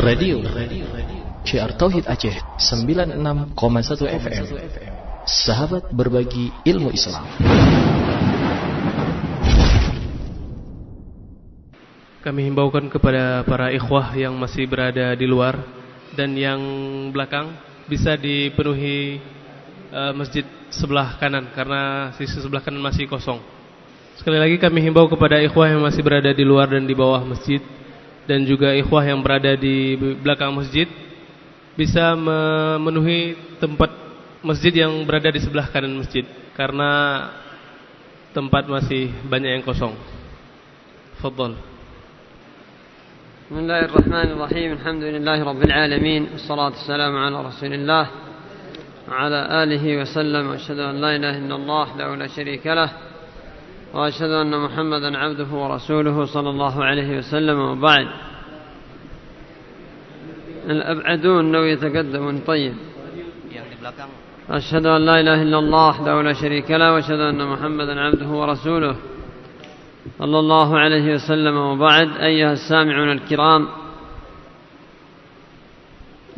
Radio CR Tauhid Aceh 96,1 FM Sahabat berbagi ilmu Islam. Kami himbaukan kepada para ikhwah yang masih berada di luar Dan yang belakang bisa dipenuhi uh, masjid sebelah kanan Karena sisi sebelah kanan masih kosong. Sekali lagi kami himbau kepada ikhwah yang masih berada di luar dan di bawah masjid dan juga ikhwah yang berada di belakang masjid bisa memenuhi tempat masjid yang berada di sebelah kanan masjid karena tempat masih banyak yang kosong. Fadhol. Bismillahirrahmanirrahim. Alhamdulillahi rabbil alamin. Wassalatu wassalamu ala Rasulillah wa ala alihi wa sallam. Asyhadu an la ilaha illallah wa la syarika lahu. وأشهد أن محمدا عبده ورسوله صلى الله عليه وسلم وبعد. الأبعدون لو يتقدمون. طيب. أشهد أن لا إله إلا الله له لا شريك له وأشهد أن محمدا عبده ورسوله صلى الله عليه وسلم وبعد. أيها السامعون الكرام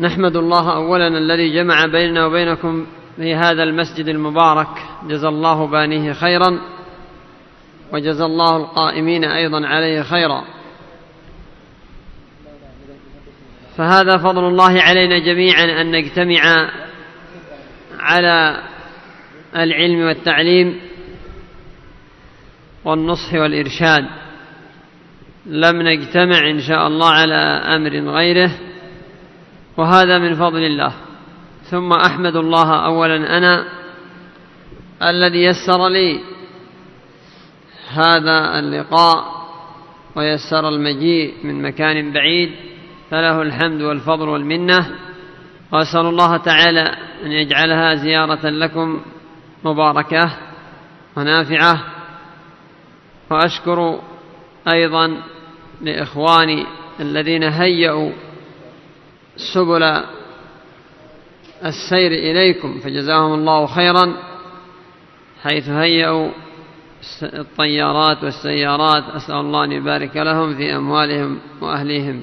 نحمد الله أولا الذي جمع بيننا وبينكم في هذا المسجد المبارك. جزى الله بانيه خيرا. وجزى الله القائمين أيضا عليه خيرا. فهذا فضل الله علينا جميعا أن نجتمع على العلم والتعليم والنصح والإرشاد. لم نجتمع إن شاء الله على أمر غيره وهذا من فضل الله. ثم أحمد الله أولا أنا الذي يسر لي هذا اللقاء ويسر المجيء من مكان بعيد فله الحمد والفضل والمنة. وأسأل الله تعالى أن يجعلها زيارة لكم مباركة ونافعة. وأشكر أيضا لإخواني الذين هيئوا سبل السير إليكم فجزاهم الله خيرا حيث هيئوا الطيارات والسيارات أسأل الله أن يبارك لهم في أموالهم وأهليهم.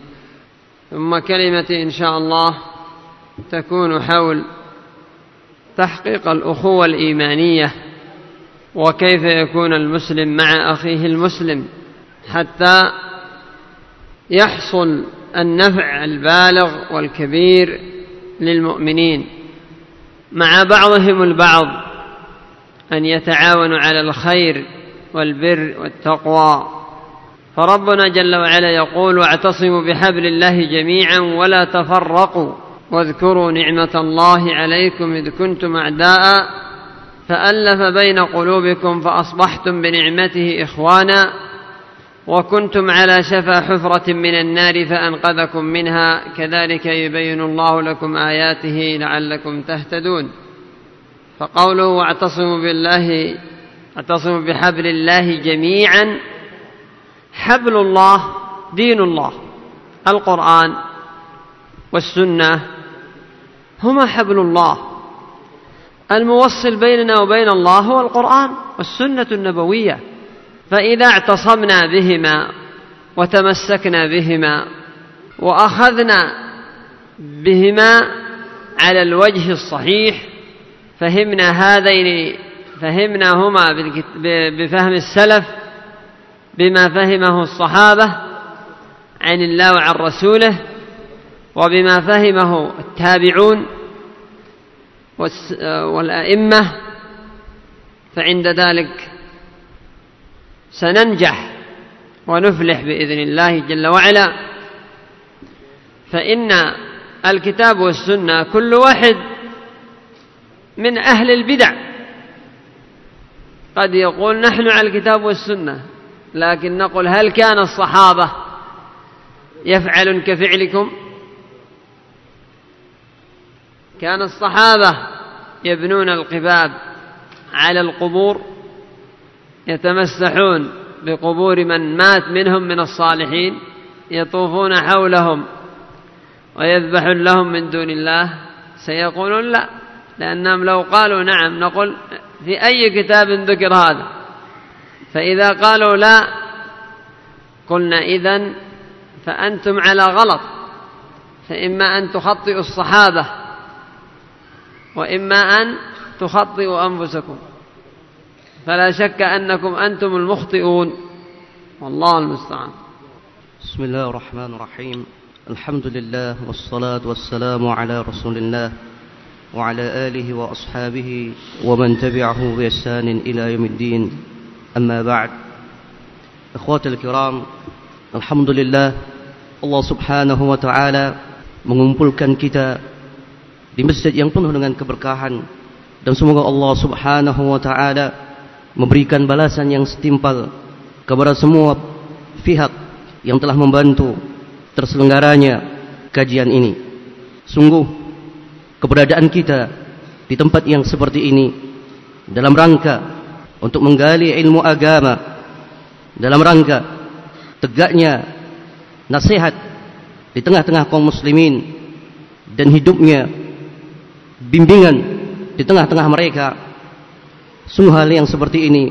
ثم كلمتي إن شاء الله تكون حول تحقيق الأخوة الإيمانية وكيف يكون المسلم مع أخيه المسلم حتى يحصل النفع البالغ والكبير للمؤمنين. مع بعضهم البعض أن يتعاونوا على الخير والبر والتقوى. فربنا جل وعلا يقول واعتصموا بحبل الله جميعا ولا تفرقوا واذكروا نعمة الله عليكم إذ كنتم أعداء فألف بين قلوبكم فأصبحتم بنعمته إخوانا وكنتم على شفا حفرة من النار فأنقذكم منها. كذلك يبين الله لكم آياته لعلكم تهتدون. فقوله واعتصموا بالله اعتصموا بحبل الله جميعا. حبل الله دين الله. القرآن والسنة هما حبل الله. الموصل بيننا وبين الله هو القرآن والسنة النبوية. فإذا اعتصمنا بهما وتمسكنا بهما وأخذنا بهما على الوجه الصحيح فهمنا هذين فهمناهما بفهم السلف بما فهمه الصحابة عن الله وعن رسوله وبما فهمه التابعون والأئمة فعند ذلك سننجح ونفلح بإذن الله جل وعلا. فإن الكتاب والسنة كل واحد من أهل البدع. قد يقول نحن على الكتاب والسنة لكن نقول هل كان الصحابة يفعل كفعلكم؟ كان الصحابة يبنون القباب على القبور يتمسحون بقبور من مات منهم من الصالحين يطوفون حولهم ويذبحون لهم من دون الله سيقولون لا. لأنهم لو قالوا نعم نقول في أي كتاب ذكر هذا. فإذا قالوا لا قلنا إذن فأنتم على غلط. فإما أن تخطئوا الصحابة وإما أن تخطئوا أنفسكم. فلا شك أنكم أنتم المخطئون. والله المستعان. بسم الله الرحمن الرحيم. الحمد لله والصلاة والسلام على رسول الله. وعلى آله وأصحابه ومن تبعه بإحسان إلى يوم الدين أما بعد إخواتي الكرام الحمد لله Allah subhanahu wa ta'ala mengumpulkan kita di masjid yang penuh dengan keberkahan dan semoga Allah subhanahu wa ta'ala memberikan balasan yang setimpal kepada semua pihak yang telah membantu terselenggaranya kajian ini sungguh keberadaan kita di tempat yang seperti ini dalam rangka untuk menggali ilmu agama dalam rangka tegaknya nasihat di tengah-tengah kaum muslimin dan hidupnya bimbingan di tengah-tengah mereka. Sungguh hal yang seperti ini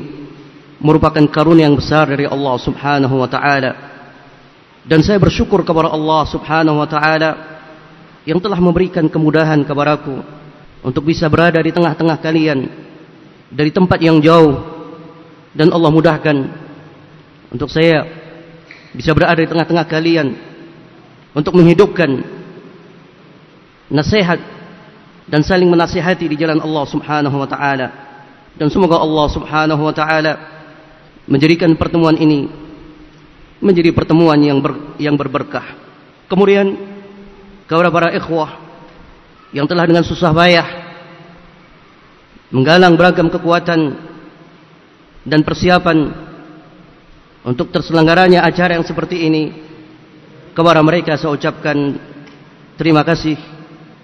merupakan karunia yang besar dari Allah Subhanahu wa taala. Dan saya bersyukur kepada Allah Subhanahu wa taala yang telah memberikan kemudahan kepadaku untuk bisa berada di tengah-tengah kalian dari tempat yang jauh dan Allah mudahkan untuk saya bisa berada di tengah-tengah kalian untuk menghidupkan nasihat dan saling menasihati di jalan Allah Subhanahu wa taala. Dan semoga Allah Subhanahu wa taala menjadikan pertemuan ini menjadi pertemuan yang ber, yang berberkah. Kemudian kepada para ikhwah yang telah dengan susah payah menggalang beragam kekuatan dan persiapan untuk terselenggaranya acara yang seperti ini kepada mereka saya ucapkan terima kasih.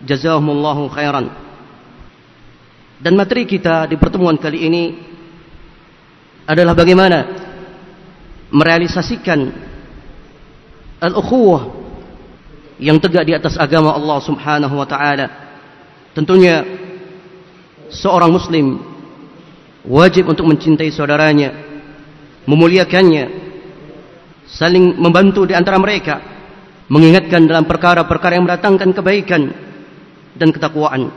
Jazakumullahu khairan. Dan materi kita di pertemuan kali ini adalah bagaimana merealisasikan al-ukhuwah yang tegak di atas agama Allah Subhanahu wa taala tentunya seorang muslim wajib untuk mencintai saudaranya memuliakannya, saling membantu di antara mereka, mengingatkan dalam perkara-perkara yang mendatangkan kebaikan dan ketakwaan.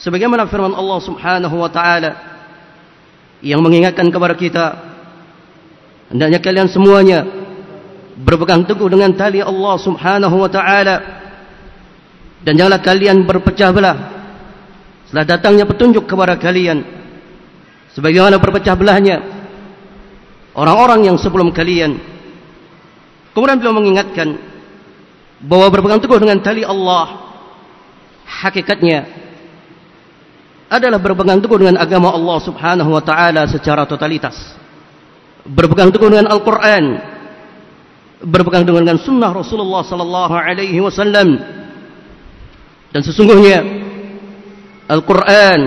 Sebagaimana firman Allah Subhanahu wa taala yang mengingatkan kepada kita hendaknya kalian semuanya berpegang teguh dengan tali Allah Subhanahu wa taala dan janganlah kalian berpecah belah setelah datangnya petunjuk kepada kalian sebagaimana berpecah belahnya orang-orang yang sebelum kalian. Kemudian beliau mengingatkan bahwa berpegang teguh dengan tali Allah hakikatnya adalah berpegang teguh dengan agama Allah Subhanahu wa taala secara totalitas. Berpegang teguh dengan Al-Qur'an. Berpegang dengan sunnah Rasulullah sallallahu alaihi wasallam. Dan sesungguhnya Al-Qur'an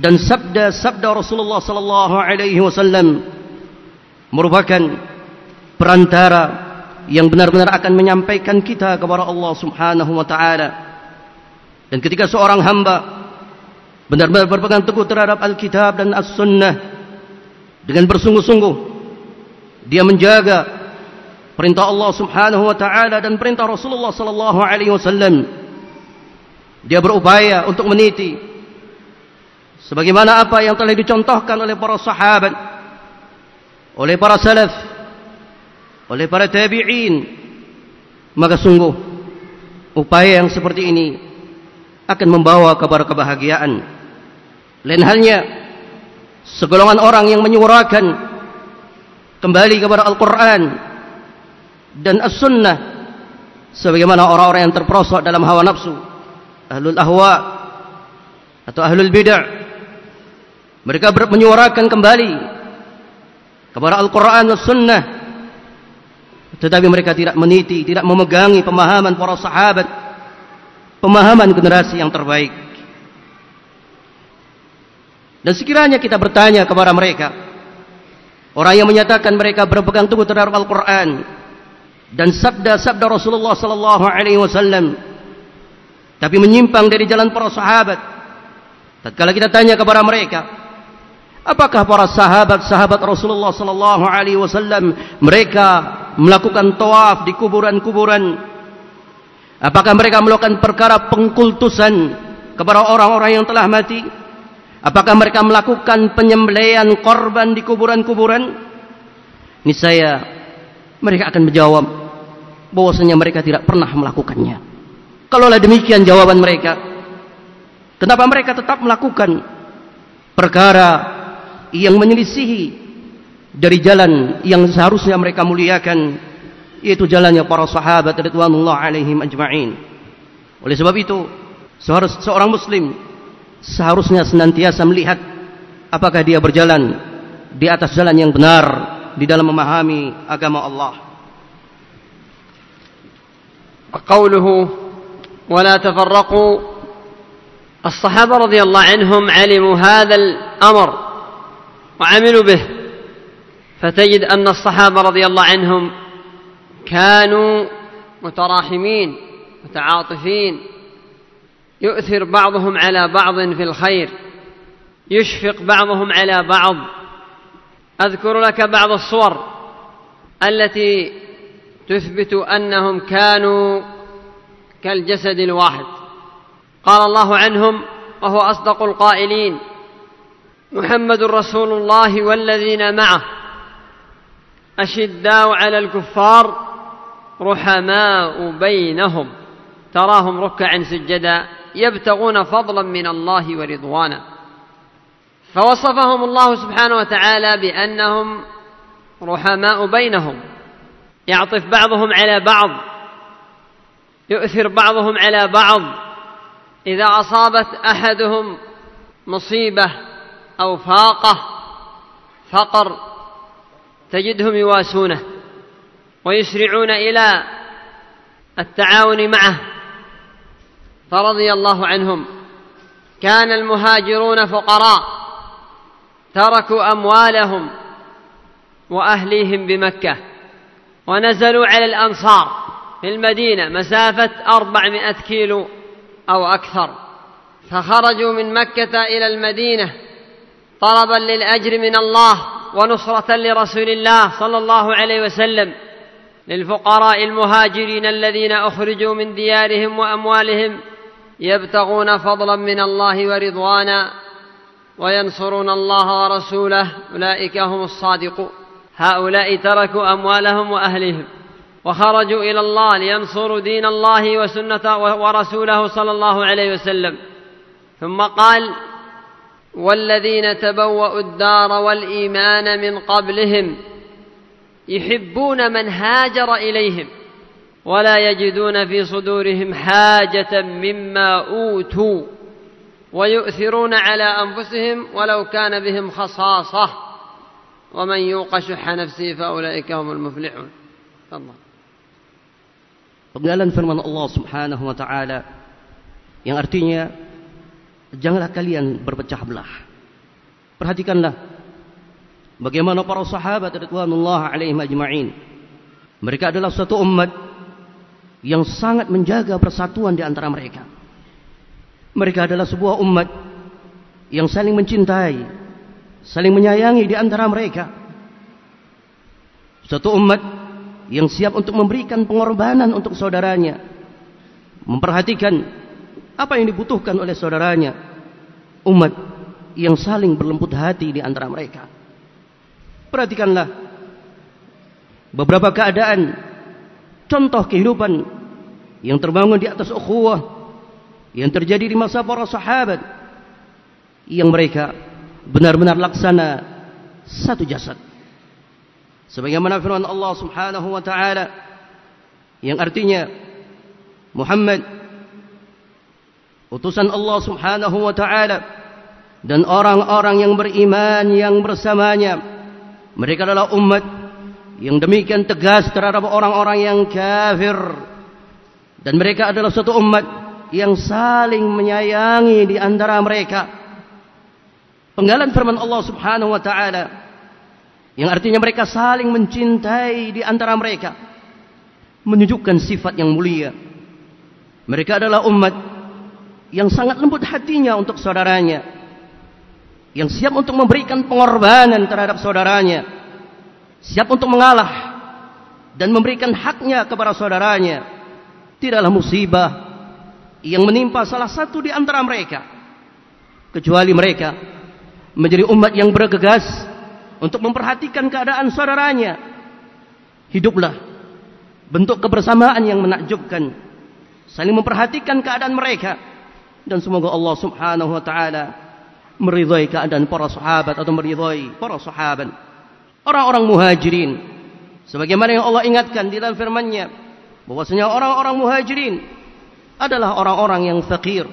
dan sabda-sabda Rasulullah sallallahu alaihi wasallam merupakan perantara yang benar-benar akan menyampaikan kita kepada Allah Subhanahu wa taala. Dan ketika seorang hamba benar-benar berpegang teguh terhadap Alkitab dan As-Sunnah dengan bersungguh-sungguh dia menjaga perintah Allah Subhanahu wa taala dan perintah Rasulullah sallallahu alaihi wasallam. Dia berupaya untuk meniti sebagaimana apa yang telah dicontohkan oleh para sahabat oleh para salaf oleh para tabi'in maka sungguh upaya yang seperti ini akan membawa kepada kebahagiaan lain halnya segolongan orang yang menyuarakan kembali kepada Al-Quran dan As-Sunnah. Sebagaimana orang-orang yang terperosok dalam hawa nafsu. Ahlul ahwa atau ahlul bid'ah. Mereka menyuarakan kembali kepada Al-Quran dan Sunnah. Tetapi mereka tidak meniti tidak memegangi pemahaman para sahabat. Pemahaman generasi yang terbaik. Dan sekiranya kita bertanya kepada mereka orang yang menyatakan mereka berpegang teguh terhadap Al-Quran dan sabda-sabda Rasulullah sallallahu alaihi wasallam tapi menyimpang dari jalan para sahabat tatkala kita tanya kepada mereka Apakah para sahabat-sahabat Rasulullah sallallahu alaihi wasallam mereka melakukan tawaf di kuburan-kuburan? Apakah mereka melakukan perkara pengkultusan kepada orang-orang yang telah mati? Apakah mereka melakukan penyembelian korban di kuburan-kuburan? Niscaya mereka akan menjawab bahwasanya mereka tidak pernah melakukannya. Kalaulah demikian jawaban mereka, kenapa mereka tetap melakukan perkara yang menyelisihi dari jalan yang seharusnya mereka muliakan yaitu jalannya para sahabat radhiyallahu alaihim ajma'in. Oleh sebab itu, seorang muslim seharusnya senantiasa melihat apakah dia berjalan di atas jalan yang benar di dalam memahami agama Allah. قوله ولا تفرقوا. الصحابة رضي الله عنهم علموا هذا الأمر وعملوا به. فتجد أن الصحابة رضي الله عنهم كانوا متراحمين متعاطفين. يؤثر بعضهم على بعض في الخير يشفق بعضهم على بعض. أذكر لك بعض الصور التي تثبت أنهم كانوا كالجسد الواحد. قال الله عنهم وهو أصدق القائلين محمد رسول الله والذين معه أشداء على الكفار رحماء بينهم. تراهم ركعا سجدا يبتغون فضلا من الله ورضوانا فوصفهم الله سبحانه وتعالى بأنهم رحماء بينهم. يعطف بعضهم على بعض يؤثر بعضهم على بعض. إذا أصابت أحدهم مصيبة أو فاقة فقر تجدهم يواسونه ويسرعون إلى التعاون معه. فرضي الله عنهم. كان المهاجرون فقراء تركوا أموالهم وأهليهم بمكة. ونزلوا على الأنصار في المدينة مسافة أربعمائة كيلو أو أكثر. فخرجوا من مكة إلى المدينة طلبا للأجر من الله ونصرة لرسول الله صلى الله عليه وسلم للفقراء المهاجرين الذين أخرجوا من ديارهم وأموالهم يبتغون فضلا من الله ورضوانا وينصرون الله ورسوله. أولئك هم الصادقون. هؤلاء تركوا أموالهم واهلهم وخرجوا إلى الله لينصروا دين الله وسنة ورسوله صلى الله عليه وسلم. ثم قال والذين تبوأوا الدار والإيمان من قبلهم يحبون من هاجر إليهم ولا يجدون في صدورهم حاجة مما أوتوا ويؤثرون على أنفسهم ولو كان بهم خصاصة. ومن يوق شح نفسه فاولئك هم المفلحون تفضل Penggalan firman Allah Subhanahu wa taala yang artinya janganlah kalian berpecah belah. Perhatikanlah Bagaimana para sahabat radhiyallahu alaihim ajma'in. Mereka adalah suatu umat yang sangat menjaga persatuan di antara mereka. Mereka adalah sebuah umat yang saling mencintai, saling menyayangi di antara mereka. Suatu umat yang siap untuk memberikan pengorbanan untuk saudaranya, memperhatikan apa yang dibutuhkan oleh saudaranya. Umat yang saling berlembut hati di antara mereka. Perhatikanlah beberapa keadaan contoh kehidupan yang terbangun di atas ukhuwah yang terjadi di masa para sahabat yang mereka benar-benar laksana satu jasad. Sebagaimana firman Allah Subhanahu wa taala yang artinya Muhammad utusan Allah Subhanahu wa taala dan orang-orang yang beriman yang bersamanya mereka adalah umat yang demikian tegas terhadap orang-orang yang kafir. Dan mereka adalah satu umat yang saling menyayangi di antara mereka. Penggalan firman Allah Subhanahu wa taala. Yang artinya mereka saling mencintai di antara mereka. Menunjukkan sifat yang mulia. Mereka adalah umat yang sangat lembut hatinya untuk saudaranya. Yang siap untuk memberikan pengorbanan terhadap saudaranya, siap untuk mengalah dan memberikan haknya kepada saudaranya, tidaklah musibah yang menimpa salah satu di antara mereka. Kecuali mereka menjadi umat yang bergegas untuk memperhatikan keadaan saudaranya. Hiduplah bentuk kebersamaan yang menakjubkan saling memperhatikan keadaan mereka. Dan semoga Allah Subhanahu wa taala meridhai keadaan para sahabat atau meridhai para sahabat. Orang-orang muhajirin sebagaimana yang Allah ingatkan di dalam firman-Nya bahwasanya orang-orang muhajirin adalah orang-orang yang fakir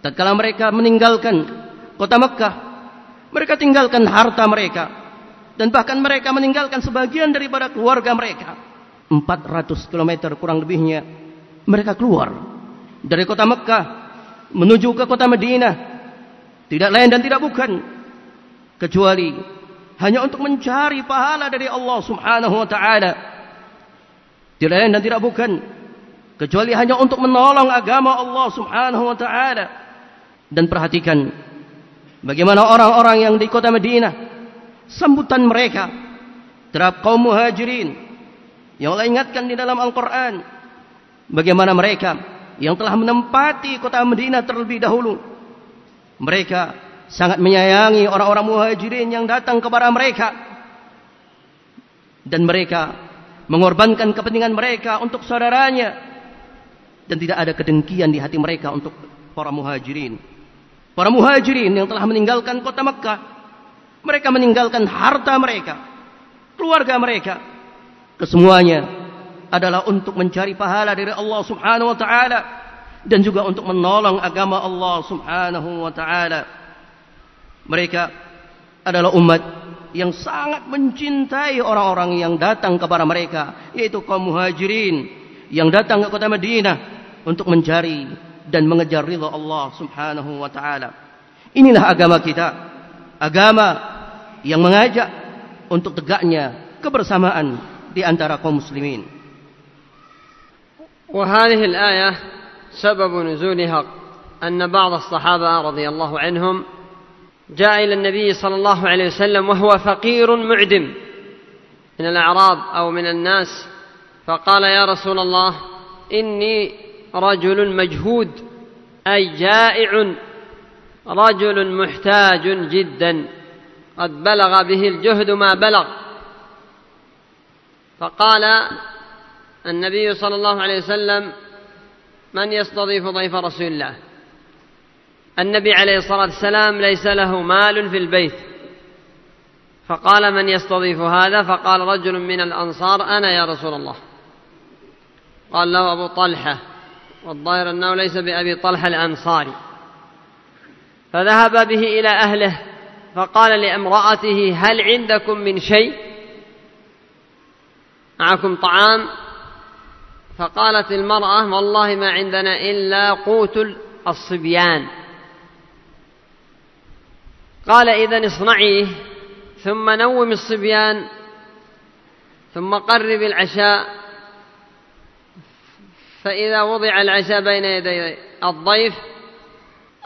tatkala mereka meninggalkan kota Mekkah mereka tinggalkan harta mereka. Dan bahkan mereka meninggalkan sebagian daripada keluarga mereka. 400 km kurang lebihnya mereka keluar dari kota Mekkah menuju ke kota Madinah. Tidak lain dan tidak bukan kecuali hanya untuk mencari pahala dari Allah Subhanahu wa taala. Tidak lain dan tidak bukan kecuali hanya untuk menolong agama Allah Subhanahu wa taala. Dan perhatikan bagaimana orang-orang yang di kota Madinah sambutan mereka terhadap kaum muhajirin yang Allah ingatkan di dalam Al-Quran bagaimana mereka yang telah menempati kota Madinah terlebih dahulu. Mereka sangat menyayangi orang-orang muhajirin yang datang kepada mereka. Dan mereka mengorbankan kepentingan mereka untuk saudaranya. Dan tidak ada kedengkian di hati mereka untuk para muhajirin. Para muhajirin yang telah meninggalkan kota Mekah. Mereka meninggalkan harta mereka. Keluarga mereka. Kesemuanya adalah untuk mencari pahala dari Allah Subhanahu wa taala dan juga untuk menolong agama Allah Subhanahu wa taala. Mereka adalah umat yang sangat mencintai orang-orang yang datang kepada mereka, yaitu kaum muhajirin yang datang ke kota Madinah untuk mencari dan mengejar ridha Allah Subhanahu wa taala. Inilah agama kita, agama yang mengajak untuk tegaknya kebersamaan di antara kaum muslimin. وهذه الآية سبب نزولها أن بعض الصحابة رضي الله عنهم جاء إلى النبي صلى الله عليه وسلم وهو فقير معدم من الأعراب أو من الناس فقال يا رسول الله إني رجل مجهود أي جائع رجل محتاج جدا. قد بلغ به الجهد ما بلغ. فقال النبي صلى الله عليه وسلم من يستضيف ضيف رسول الله؟ النبي عليه الصلاة والسلام ليس له مال في البيت. فقال من يستضيف هذا؟ فقال رجل من الأنصار أنا يا رسول الله. قال له أبو طلحة والظاهر أنه ليس بأبي طلحة الأنصاري. فذهب به إلى أهله فقال لامرأته هل عندكم من شيء؟ معكم طعام؟ فقالت المرأة والله ما عندنا إلا قوت الصبيان. قال إذا اصنعيه ثم نوم الصبيان ثم قرب العشاء فإذا وضع العشاء بين يدي الضيف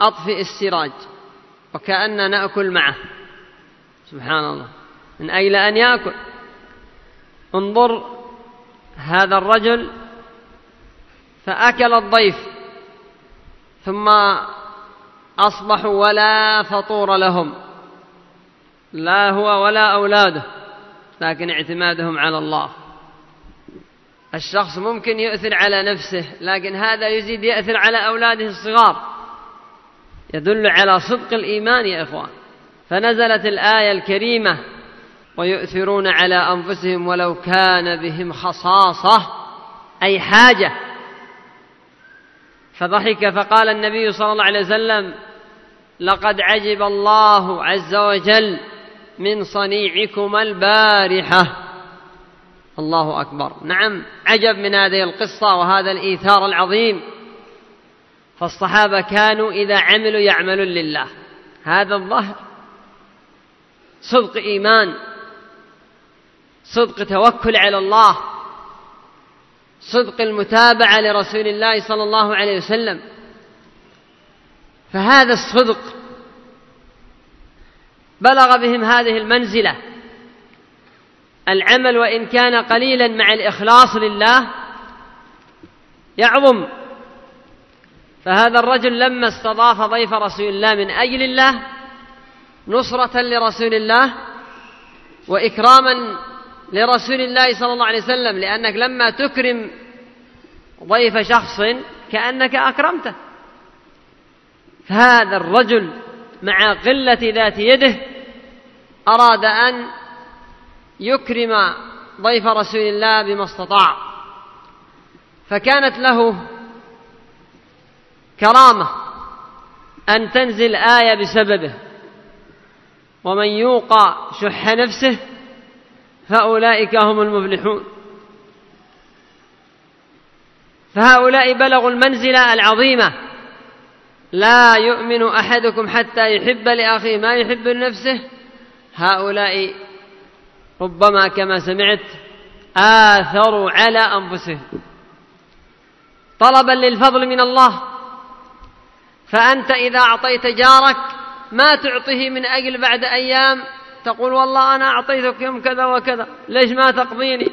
أطفئ السراج وكأن نأكل معه. سبحان الله. من أجل أن يأكل. انظر هذا الرجل فأكل الضيف ثم أصبحوا ولا فطور لهم. لا هو ولا أولاده. لكن اعتمادهم على الله. الشخص ممكن يؤثر على نفسه لكن هذا يزيد يأثر على أولاده الصغار. يدل على صدق الإيمان يا إخوان. فنزلت الآية الكريمة ويؤثرون على أنفسهم ولو كان بهم خصاصة أي حاجة. فضحك فقال النبي صلى الله عليه وسلم لقد عجب الله عز وجل من صنيعكما البارحة. الله أكبر. نعم عجب من هذه القصة وهذا الإيثار العظيم. فالصحابة كانوا إذا عملوا يعملون لله. هذا الظهر صدق إيمان صدق توكل على الله صدق المتابعة لرسول الله صلى الله عليه وسلم. فهذا الصدق بلغ بهم هذه المنزلة. العمل وإن كان قليلا مع الإخلاص لله يعظم. فهذا الرجل لما استضاف ضيف رسول الله من أجل الله نصرة لرسول الله وإكراما لرسول الله صلى الله عليه وسلم لأنك لما تكرم ضيف شخص كأنك أكرمته. فهذا الرجل مع قلة ذات يده أراد أن يكرم ضيف رسول الله بما استطاع. فكانت له كرامة أن تنزل آية بسببه. ومن يوق شح نفسه فأولئك هم المفلحون. فهؤلاء بلغوا المنزلة العظيمة. لا يؤمن أحدكم حتى يحب لأخيه ما يحب لنفسه. هؤلاء ربما كما سمعت آثروا على أنفسهم. طلبا للفضل من الله. فأنت إذا أعطيت جارك ما تعطيه من أجل بعد أيام؟ تقول والله أنا أعطيتك يوم كذا وكذا ليش ما تقضيني؟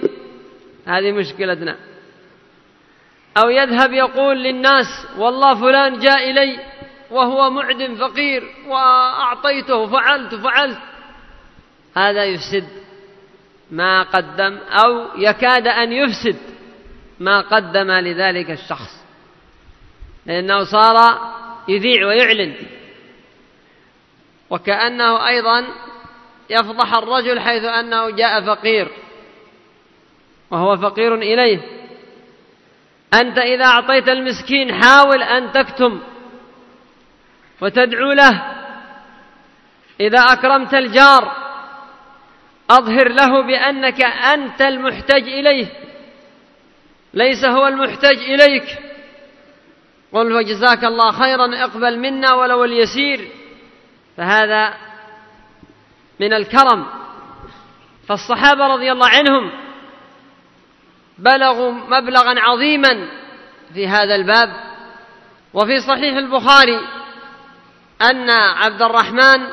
هذه مشكلتنا. أو يذهب يقول للناس والله فلان جاء إلي وهو معدم فقير وأعطيته فعلت فعلت. هذا يفسد ما قدم أو يكاد أن يفسد ما قدم لذلك الشخص لأنه صار يذيع ويعلن. وكأنه أيضا يفضح الرجل حيث أنه جاء فقير وهو فقير إليه. أنت إذا أعطيت المسكين حاول أن تكتم وتدعو له. إذا أكرمت الجار أظهر له بأنك أنت المحتاج إليه. ليس هو المحتاج إليك. قل فجزاك الله خيرا اقبل منا ولو اليسير. فهذا من الكرم. فالصحابة رضي الله عنهم بلغوا مبلغا عظيما في هذا الباب. وفي صحيح البخاري أن عبد الرحمن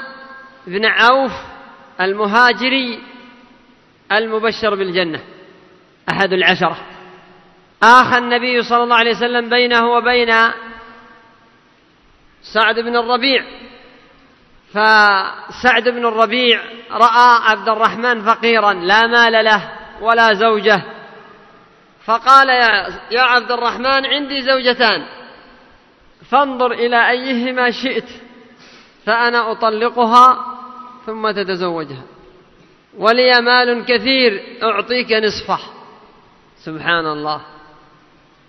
بن عوف المهاجري المبشر بالجنة أحد العشرة. آخى النبي صلى الله عليه وسلم بينه وبين سعد بن الربيع فسعد بن الربيع رأى عبد الرحمن فقيرا لا مال له ولا زوجة. فقال يا عبد الرحمن عندي زوجتان فانظر إلى أيهما شئت فأنا أطلقها ثم تتزوجها. ولي مال كثير أعطيك نصفه. سبحان الله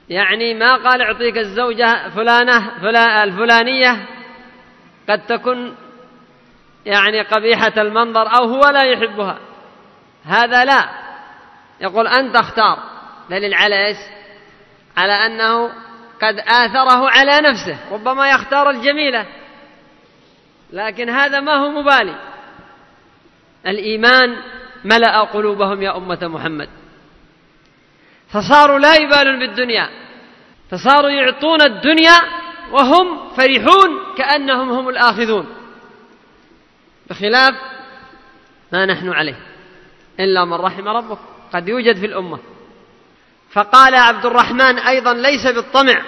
يعني ما قال أعطيك الزوجة فلانة الفلانية. قد تكون يعني قبيحة المنظر أو هو لا يحبها. هذا لا. يقول أنت اختار. دليل على إيش؟ على أنه قد آثره على نفسه. ربما يختار الجميلة. لكن هذا ما هو مبالي. الإيمان ملأ قلوبهم يا أمة محمد. فصاروا لا يبالون بالدنيا. فصاروا يعطون الدنيا وهم فرحون كأنهم هم الآخذون. بخلاف ما نحن عليه. إلا من رحم ربك. قد يوجد في الأمة. فقال عبد الرحمن أيضا ليس بالطمع.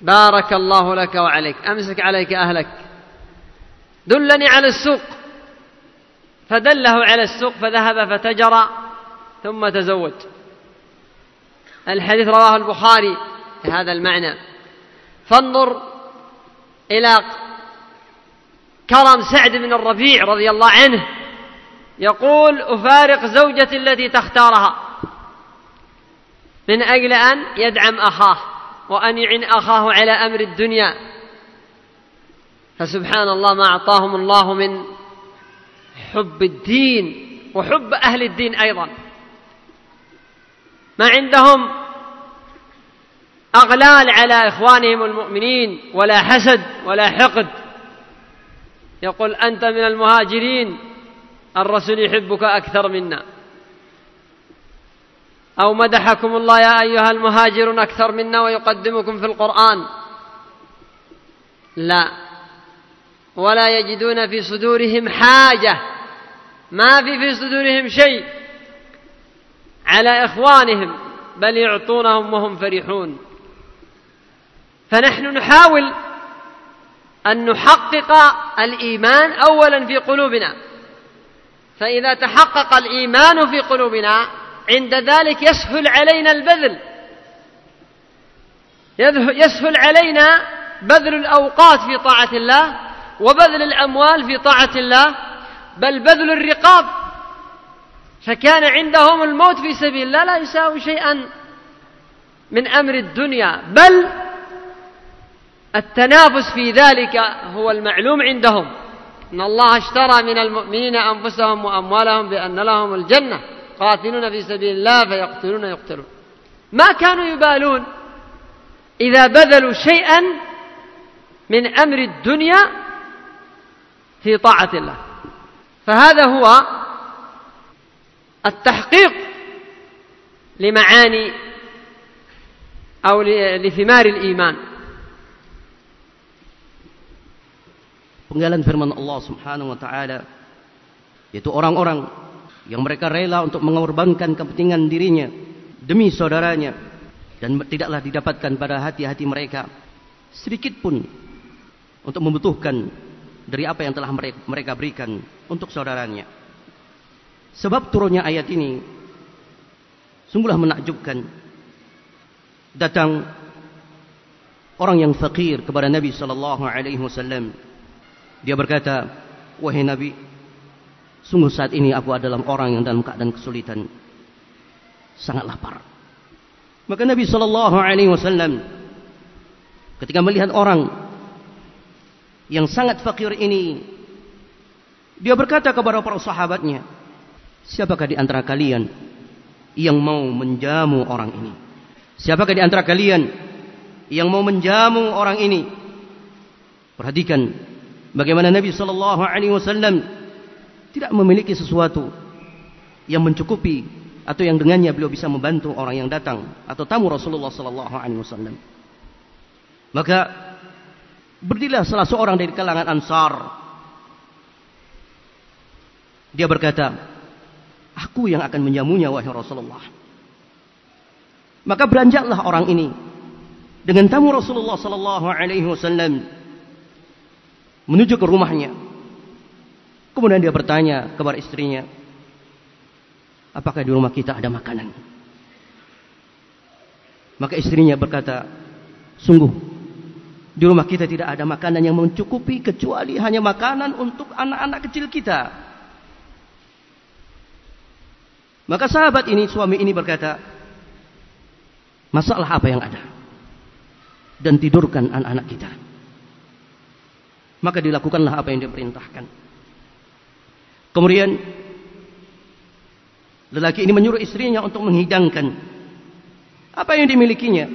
بارك الله لك وعليك. أمسك عليك أهلك. دلني على السوق. فدله على السوق فذهب فتجر ثم تزوج. الحديث رواه البخاري بهذا المعنى. فانظر إلى كرم سعد بن الربيع رضي الله عنه يقول أفارق زوجتي التي تختارها. من أجل أن يدعم أخاه وأن يعن أخاه على أمر الدنيا. فسبحان الله ما أعطاهم الله من حب الدين وحب أهل الدين أيضا. ما عندهم أغلال على إخوانهم المؤمنين ولا حسد ولا حقد. يقول أنت من المهاجرين الرسول يحبك أكثر منا. أو مدحكم الله يا أيها المهاجرون أكثر منا ويقدمكم في القرآن. لا. ولا يجدون في صدورهم حاجة. ما في في صدورهم شيء. على إخوانهم. بل يعطونهم وهم فرحون. فنحن نحاول أن نحقق الإيمان أولا في قلوبنا. فإذا تحقق الإيمان في قلوبنا عند ذلك يسهل علينا البذل. يسهل علينا بذل الأوقات في طاعة الله. وبذل الأموال في طاعة الله بل بذل الرقاب. فكان عندهم الموت في سبيل الله لا يساوي شيئا من أمر الدنيا. بل التنافس في ذلك هو المعلوم عندهم. إن الله اشترى من المؤمنين أنفسهم وأموالهم بأن لهم الجنة. قاتلون في سبيل الله فيقتلون يقتلون ما كانوا يبالون إذا بذلوا شيئا من أمر الدنيا في طاعة الله فهذا هو التحقيق لمعاني أو لثمار الإيمان penggalan firman Allah Subhanahu wa taala yaitu orang-orang yang mereka rela untuk mengorbankan kepentingan dirinya demi saudaranya dan tidaklah didapatkan pada hati-hati mereka sedikit pun untuk membutuhkan dari apa yang telah mereka berikan untuk saudaranya. Sebab turunnya ayat ini sungguhlah menakjubkan. Datang orang yang fakir kepada Nabi sallallahu alaihi wasallam dia berkata, "Wahai Nabi, sungguh saat ini aku adalah orang yang dalam keadaan kesulitan, sangat lapar." Maka Nabi sallallahu alaihi wasallam ketika melihat orang yang sangat fakir ini, dia berkata kepada para sahabatnya, "Siapakah di antara kalian yang mau menjamu orang ini? Siapakah di antara kalian yang mau menjamu orang ini?" Perhatikan Bagaimana Nabi Shallallahu Alaihi Wasallam tidak memiliki sesuatu yang mencukupi atau yang dengannya beliau bisa membantu orang yang datang atau tamu Rasulullah Shallallahu Alaihi Wasallam. Maka berdirilah salah seorang dari kalangan Ansar. Dia berkata, aku yang akan menjamunya wahai Rasulullah. Maka beranjaklah orang ini dengan tamu Rasulullah Sallallahu Alaihi Wasallam menuju ke rumahnya. Kemudian dia bertanya kepada istrinya, apakah di rumah kita ada makanan? Maka istrinya berkata, sungguh di rumah kita tidak ada makanan yang mencukupi kecuali hanya makanan untuk anak-anak kecil kita. Maka sahabat ini, suami ini berkata, masalah apa yang ada? Dan tidurkan anak-anak kita. Maka dilakukanlah apa yang diperintahkan. Kemudian lelaki ini menyuruh istrinya untuk menghidangkan apa yang dimilikinya.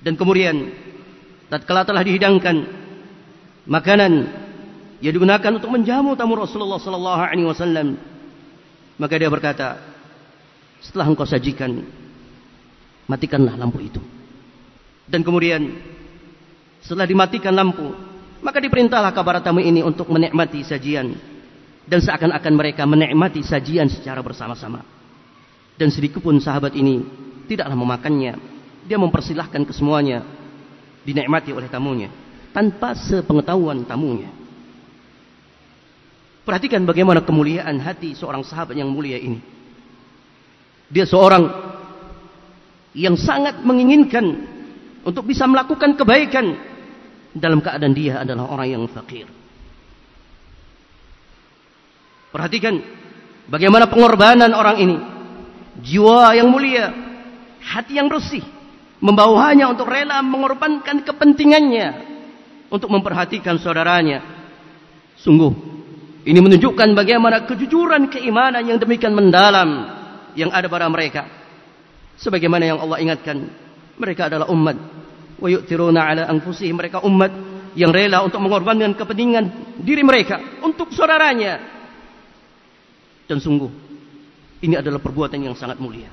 Dan kemudian tatkala telah dihidangkan makanan yang digunakan untuk menjamu tamu Rasulullah sallallahu alaihi wasallam, maka dia berkata, "Setelah engkau sajikan, matikanlah lampu itu." Dan kemudian setelah dimatikan lampu, maka diperintahlah kabar tamu ini untuk menikmati sajian. Dan seakan-akan mereka menikmati sajian secara bersama-sama. Dan sedikit pun sahabat ini tidaklah memakannya. Dia mempersilahkan kesemuanya dinikmati oleh tamunya. Tanpa sepengetahuan tamunya. Perhatikan bagaimana kemuliaan hati seorang sahabat yang mulia ini. Dia seorang yang sangat menginginkan untuk bisa melakukan kebaikan dalam keadaan dia adalah orang yang fakir. Perhatikan bagaimana pengorbanan orang ini. Jiwa yang mulia, hati yang bersih, membawanya untuk rela mengorbankan kepentingannya untuk memperhatikan saudaranya. Sungguh, ini menunjukkan bagaimana kejujuran keimanan yang demikian mendalam yang ada pada mereka. Sebagaimana yang Allah ingatkan, mereka adalah umat wa yu'thiruna ala anfusihim mereka umat yang rela untuk mengorbankan kepentingan diri mereka untuk saudaranya dan sungguh ini adalah perbuatan yang sangat mulia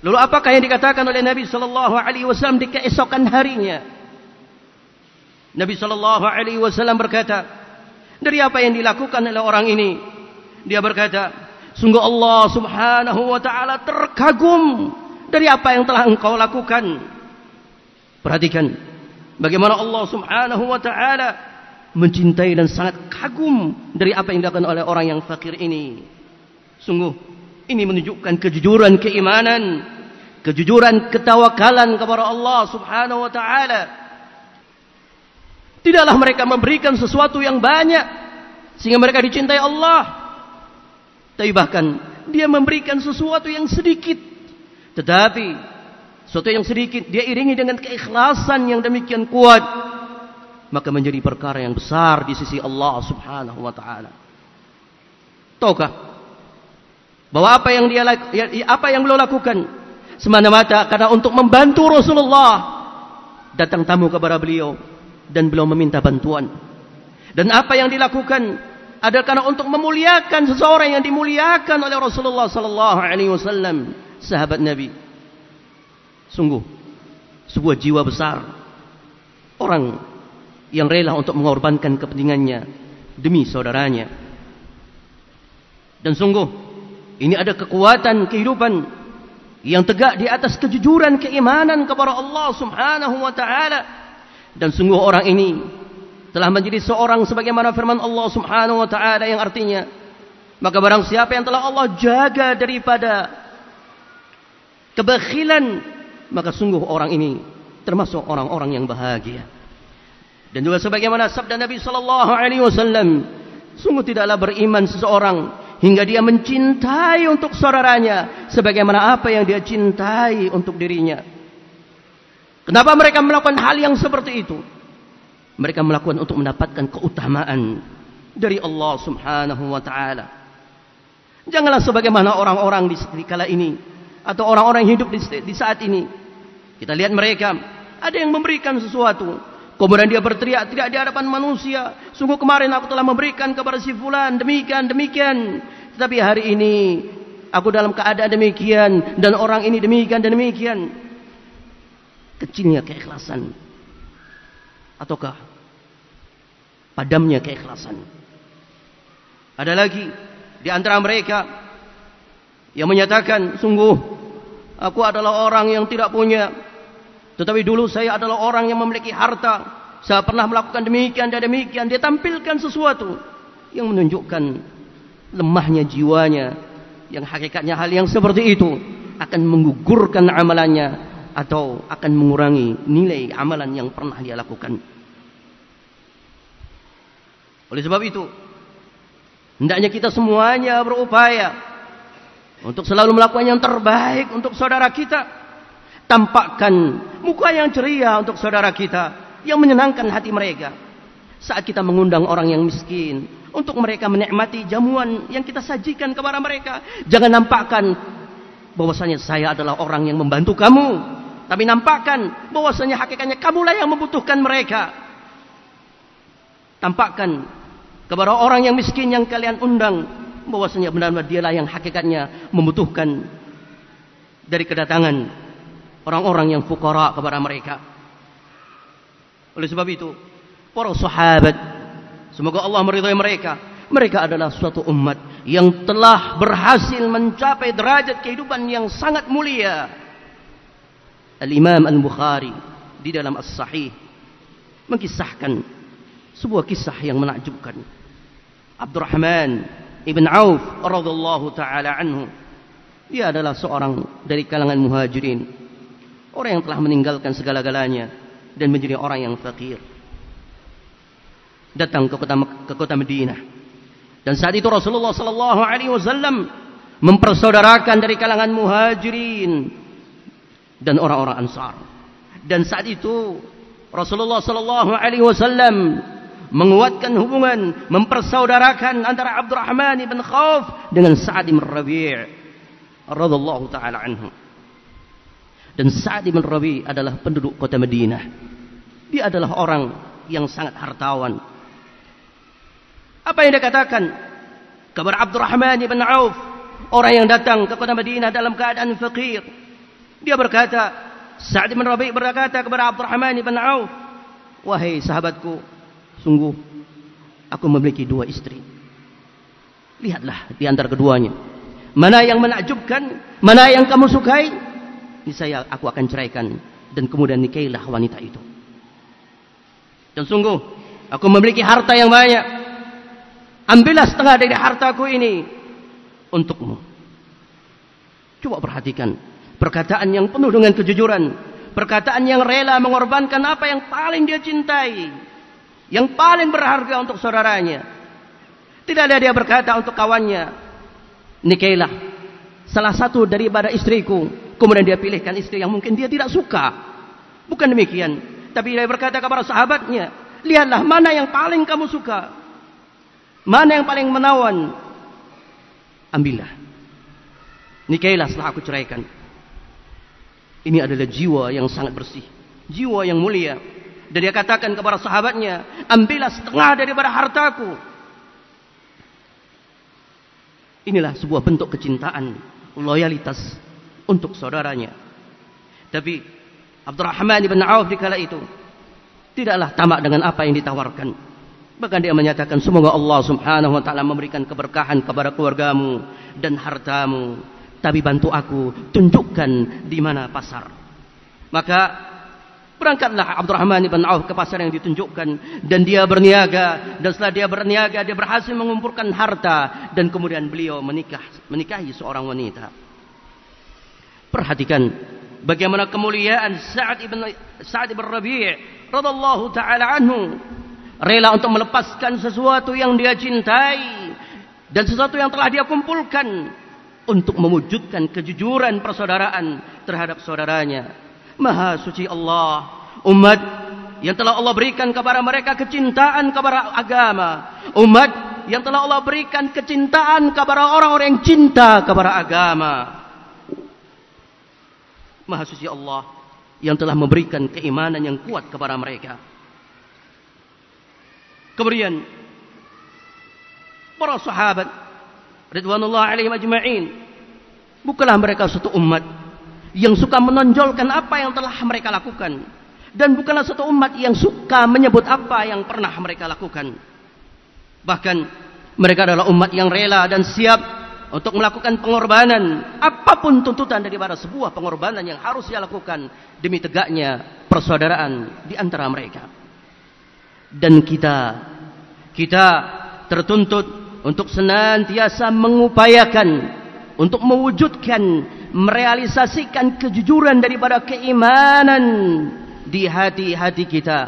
lalu apakah yang dikatakan oleh Nabi sallallahu alaihi wasallam di keesokan harinya Nabi sallallahu alaihi wasallam berkata dari apa yang dilakukan oleh orang ini dia berkata Sungguh Allah subhanahu wa ta'ala terkagum dari apa yang telah engkau lakukan. Perhatikan bagaimana Allah subhanahu wa ta'ala mencintai dan sangat kagum dari apa yang dilakukan oleh orang yang fakir ini. Sungguh ini menunjukkan kejujuran keimanan, kejujuran ketawakalan kepada Allah subhanahu wa ta'ala. Tidaklah mereka memberikan sesuatu yang banyak sehingga mereka dicintai Allah. Tapi bahkan dia memberikan sesuatu yang sedikit. Tetapi sesuatu yang sedikit dia iringi dengan keikhlasan yang demikian kuat. Maka menjadi perkara yang besar di sisi Allah subhanahu wa ta'ala. Tahukah? Bahwa apa yang dia ya, apa yang beliau lakukan semata-mata karena untuk membantu Rasulullah datang tamu kepada beliau dan beliau meminta bantuan. Dan apa yang dilakukan adalah karena untuk memuliakan seseorang yang dimuliakan oleh Rasulullah sallallahu alaihi wasallam, sahabat Nabi. Sungguh sebuah jiwa besar orang yang rela untuk mengorbankan kepentingannya demi saudaranya. Dan sungguh ini ada kekuatan kehidupan yang tegak di atas kejujuran keimanan kepada Allah Subhanahu wa taala. Dan sungguh orang ini telah menjadi seorang sebagaimana firman Allah Subhanahu wa taala yang artinya maka barang siapa yang telah Allah jaga daripada kebakhilan maka sungguh orang ini termasuk orang-orang yang bahagia dan juga sebagaimana sabda Nabi sallallahu alaihi wasallam sungguh tidaklah beriman seseorang hingga dia mencintai untuk saudaranya sebagaimana apa yang dia cintai untuk dirinya kenapa mereka melakukan hal yang seperti itu mereka melakukan untuk mendapatkan keutamaan dari Allah Subhanahu wa taala. Janganlah sebagaimana orang-orang di, kala ini atau orang-orang hidup di saat ini. Kita lihat mereka ada yang memberikan sesuatu, kemudian dia berteriak tidak di hadapan manusia. Sungguh kemarin aku telah memberikan kepada si fulan demikian demikian, tetapi hari ini aku dalam keadaan demikian dan orang ini demikian dan demikian. Kecilnya keikhlasan ataukah padamnya keikhlasan. Ada lagi di antara mereka yang menyatakan, sungguh aku adalah orang yang tidak punya, tetapi dulu saya adalah orang yang memiliki harta. Saya pernah melakukan demikian dan demikian. Dia tampilkan sesuatu yang menunjukkan lemahnya jiwanya, yang hakikatnya hal yang seperti itu akan menggugurkan amalannya atau akan mengurangi nilai amalan yang pernah dia lakukan. Oleh sebab itu, hendaknya kita semuanya berupaya untuk selalu melakukan yang terbaik untuk saudara kita. Tampakkan muka yang ceria untuk saudara kita yang menyenangkan hati mereka. Saat kita mengundang orang yang miskin untuk mereka menikmati jamuan yang kita sajikan kepada mereka, jangan nampakkan bahwasanya saya adalah orang yang membantu kamu, tapi nampakkan bahwasanya hakikatnya kamulah yang membutuhkan mereka. Tampakkan kepada orang yang miskin yang kalian undang bahwasanya benar-benar dialah yang hakikatnya membutuhkan dari kedatangan orang-orang yang fukara kepada mereka. Oleh sebab itu, para sahabat semoga Allah meridhai mereka. Mereka adalah suatu umat yang telah berhasil mencapai derajat kehidupan yang sangat mulia. Al-Imam Al-Bukhari di dalam As-Sahih mengisahkan sebuah kisah yang menakjubkan. Abdurrahman ibn Auf radhiyallahu taala anhu. Dia adalah seorang dari kalangan muhajirin. Orang yang telah meninggalkan segala-galanya dan menjadi orang yang fakir. Datang ke kota ke kota Madinah. Dan saat itu Rasulullah sallallahu alaihi wasallam mempersaudarakan dari kalangan muhajirin dan orang-orang ansar. Dan saat itu Rasulullah sallallahu alaihi wasallam menguatkan hubungan, mempersaudarakan antara Abdurrahman bin Khauf dengan Sa'ad bin Rabi' radhiyallahu taala anhu. Dan Sa'ad bin Rabi' adalah penduduk kota Madinah. Dia adalah orang yang sangat hartawan. Apa yang dia katakan kepada Abdurrahman bin Auf, orang yang datang ke kota Madinah dalam keadaan fakir. Dia berkata, Sa'ad bin Rabi' berkata kepada Abdurrahman bin Auf, "Wahai sahabatku, Sungguh aku memiliki dua istri. Lihatlah di antara keduanya. mana yang menakjubkan, mana yang kamu sukai, ini saya aku akan ceraikan dan kemudian nikailah wanita itu. Dan sungguh aku memiliki harta yang banyak. Ambillah setengah dari hartaku ini untukmu. Coba perhatikan perkataan yang penuh dengan kejujuran, perkataan yang rela mengorbankan apa yang paling dia cintai, yang paling berharga untuk saudaranya. Tidak ada dia berkata untuk kawannya, nikailah salah satu daripada istriku, kemudian dia pilihkan istri yang mungkin dia tidak suka. Bukan demikian, tapi dia berkata kepada sahabatnya, lihatlah mana yang paling kamu suka, mana yang paling menawan, ambillah. Nikailah setelah aku ceraikan. Ini adalah jiwa yang sangat bersih, jiwa yang mulia. Dan dia katakan kepada sahabatnya, ambillah setengah daripada hartaku. Inilah sebuah bentuk kecintaan, loyalitas untuk saudaranya. Tapi Abdurrahman bin Auf di kala itu tidaklah tamak dengan apa yang ditawarkan. Bahkan dia menyatakan semoga Allah Subhanahu wa taala memberikan keberkahan kepada keluargamu dan hartamu. Tapi bantu aku tunjukkan di mana pasar. Maka berangkatlah Abdurrahman bin Auf ke pasar yang ditunjukkan dan dia berniaga dan setelah dia berniaga dia berhasil mengumpulkan harta dan kemudian beliau menikah menikahi seorang wanita. Perhatikan bagaimana kemuliaan Sa'ad ibn Sa'ad ibn Rabi' radallahu taala anhu rela untuk melepaskan sesuatu yang dia cintai dan sesuatu yang telah dia kumpulkan untuk mewujudkan kejujuran persaudaraan terhadap saudaranya. Maha suci Allah, umat yang telah Allah berikan kepada mereka kecintaan kepada agama, umat yang telah Allah berikan kecintaan kepada orang-orang yang cinta kepada agama. Maha suci Allah yang telah memberikan keimanan yang kuat kepada mereka. Kemudian para sahabat ridwanullah alaihim ajma'in bukanlah mereka satu umat yang suka menonjolkan apa yang telah mereka lakukan dan bukanlah satu umat yang suka menyebut apa yang pernah mereka lakukan. Bahkan mereka adalah umat yang rela dan siap untuk melakukan pengorbanan apa pun tuntutan daripada sebuah pengorbanan yang harus dia lakukan demi tegaknya persaudaraan di antara mereka. Dan kita kita tertuntut untuk senantiasa mengupayakan untuk mewujudkan merealisasikan kejujuran daripada keimanan di hati-hati kita.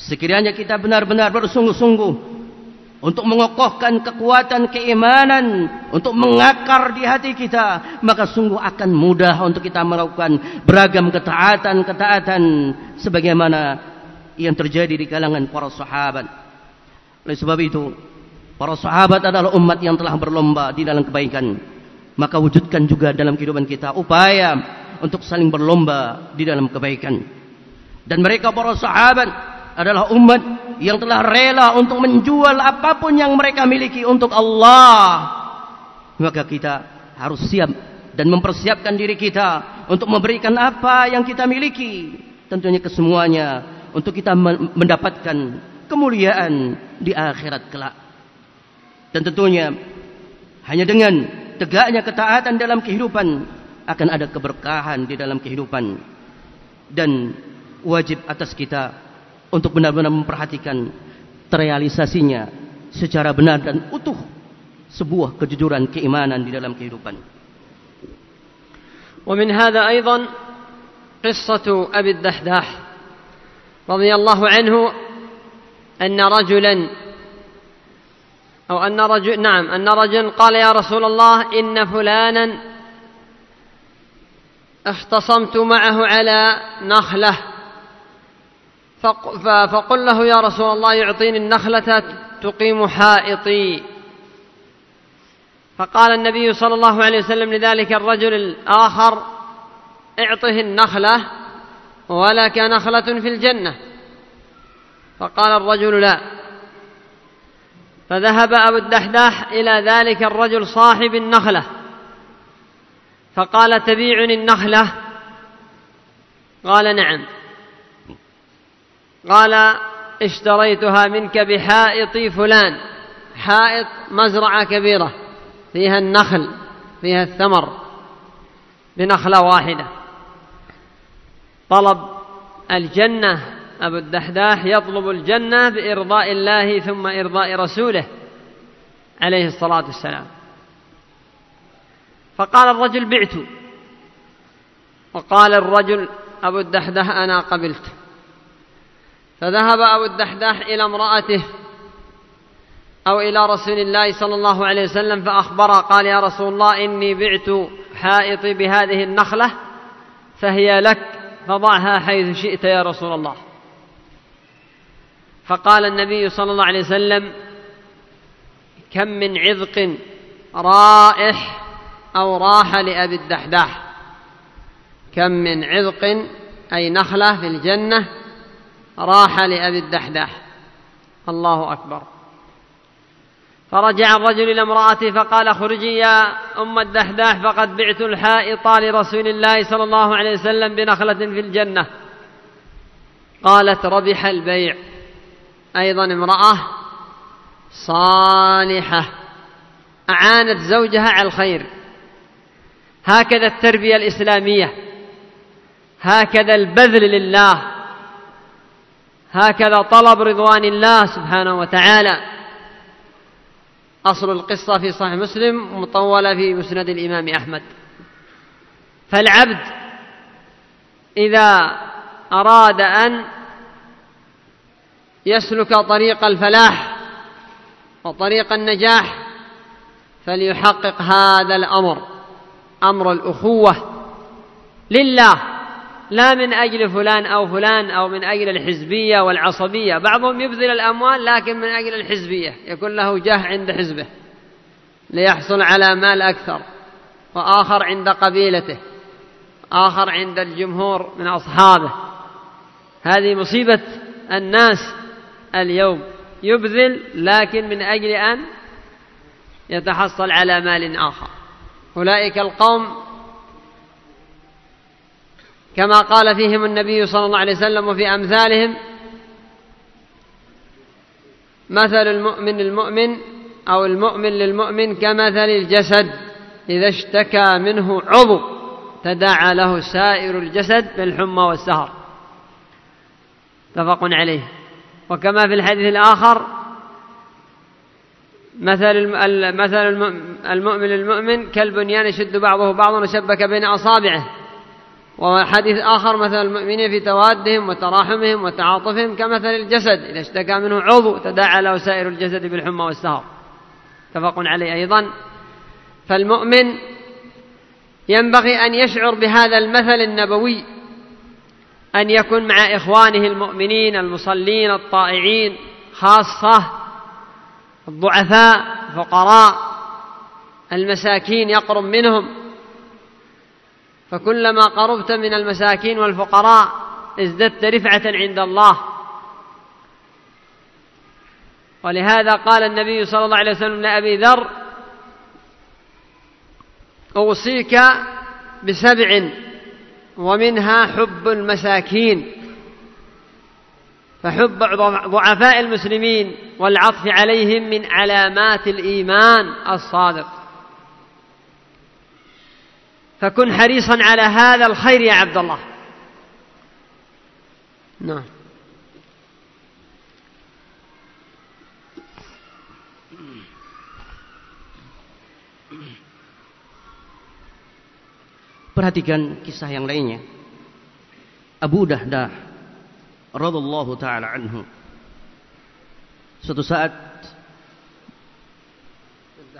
Sekiranya kita benar-benar bersungguh-sungguh untuk mengokohkan kekuatan keimanan, untuk mengakar di hati kita, maka sungguh akan mudah untuk kita melakukan beragam ketaatan-ketaatan sebagaimana yang terjadi di kalangan para sahabat. Oleh sebab itu, para sahabat adalah umat yang telah berlomba di dalam kebaikan. Maka wujudkan juga dalam kehidupan kita upaya untuk saling berlomba di dalam kebaikan. Dan mereka para sahabat adalah umat yang telah rela untuk menjual apa pun yang mereka miliki untuk Allah. Maka kita harus siap dan mempersiapkan diri kita untuk memberikan apa yang kita miliki. Tentunya kesemuanya untuk kita mendapatkan kemuliaan di akhirat kelak. Dan tentunya hanya dengan tegaknya ketaatan dalam kehidupan akan ada keberkahan di dalam kehidupan. Dan wajib atas kita untuk benar-benar memperhatikan terrealisasinya secara benar dan utuh sebuah kejujuran keimanan di dalam kehidupan. ومن هذا أيضا قصة أبي الدحداح رضي الله عنه أن رجلا أو أن رجل نعم أن رجلا قال يا رسول الله إن فلانا اختصمت معه على نخله فقل له يا رسول الله يعطيني النخلة تقيم حائطي. فقال النبي صلى الله عليه وسلم لذلك الرجل الآخر اعطه النخلة ولك نخلة في الجنة. فقال الرجل لا. فذهب أبو الدحداح إلى ذلك الرجل صاحب النخلة. فقال تبيعني النخلة؟ قال نعم. قال اشتريتها منك بحائط فلان. حائط مزرعة كبيرة فيها النخل فيها الثمر بنخلة واحدة. طلب الجنة أبو الدحداح يطلب الجنة بإرضاء الله ثم إرضاء رسوله عليه الصلاة والسلام. فقال الرجل بعت. وقال الرجل أبو الدحداح أنا قبلت. فذهب أبو الدحداح إلى امرأته أو إلى رسول الله صلى الله عليه وسلم فأخبر قال يا رسول الله إني بعت حائطي بهذه النخلة فهي لك فضعها حيث شئت يا رسول الله. فقال النبي صلى الله عليه وسلم كم من عذق رائح أو راح لأبي الدحداح. كم من عذق أي نخلة في الجنة راح لأبي الدحداح الله أكبر. فرجع الرجل إلى امرأته فقال اخرجي يا أم الدحداح فقد بعت الحائط لرسول الله صلى الله عليه وسلم بنخلة في الجنة. قالت ربح البيع. أيضا امرأة صالحة. أعانت زوجها على الخير. هكذا التربية الإسلامية. هكذا البذل لله. هكذا طلب رضوان الله سبحانه وتعالى. أصل القصة في صحيح مسلم مطولة في مسند الإمام أحمد. فالعبد إذا أراد أن يسلك طريق الفلاح وطريق النجاح فليحقق هذا الأمر أمر الأخوة لله. لا من أجل فلان أو فلان أو من أجل الحزبية والعصبية. بعضهم يبذل الأموال لكن من أجل الحزبية. يكون له جاه عند حزبه ليحصل على مال أكثر. وآخر عند قبيلته. آخر عند الجمهور من أصحابه. هذه مصيبة الناس اليوم. يبذل لكن من أجل أن يتحصل على مال آخر. أولئك القوم كما قال فيهم النبي صلى الله عليه وسلم وفي أمثالهم مثل المؤمن المؤمن أو المؤمن للمؤمن كمثل الجسد إذا اشتكى منه عضو تداعى له سائر الجسد بالحمى والسهر. متفق عليه. وكما في الحديث الآخر مثل مثل المؤمن المؤمن كالبنيان يشد بعضه بعضا وشبك بين أصابعه. وحديث آخر مثل المؤمنين في توادهم وتراحمهم وتعاطفهم كمثل الجسد إذا اشتكى منه عضو تداعى له سائر الجسد بالحمى والسهر. اتفق عليه أيضا. فالمؤمن ينبغي أن يشعر بهذا المثل النبوي أن يكون مع إخوانه المؤمنين المصلين الطائعين خاصة الضعفاء الفقراء المساكين يقرب منهم. فكلما قربت من المساكين والفقراء ازددت رفعة عند الله. ولهذا قال النبي صلى الله عليه وسلم لأبي ذر أوصيك بسبع ومنها حب المساكين. فحب ضعفاء المسلمين والعطف عليهم من علامات الإيمان الصادق. فكن حريصا على هذا الخير يا عبد الله نعم Perhatikan kisah yang lainnya. Abu Dahdah radhiyallahu taala anhu. Suatu saat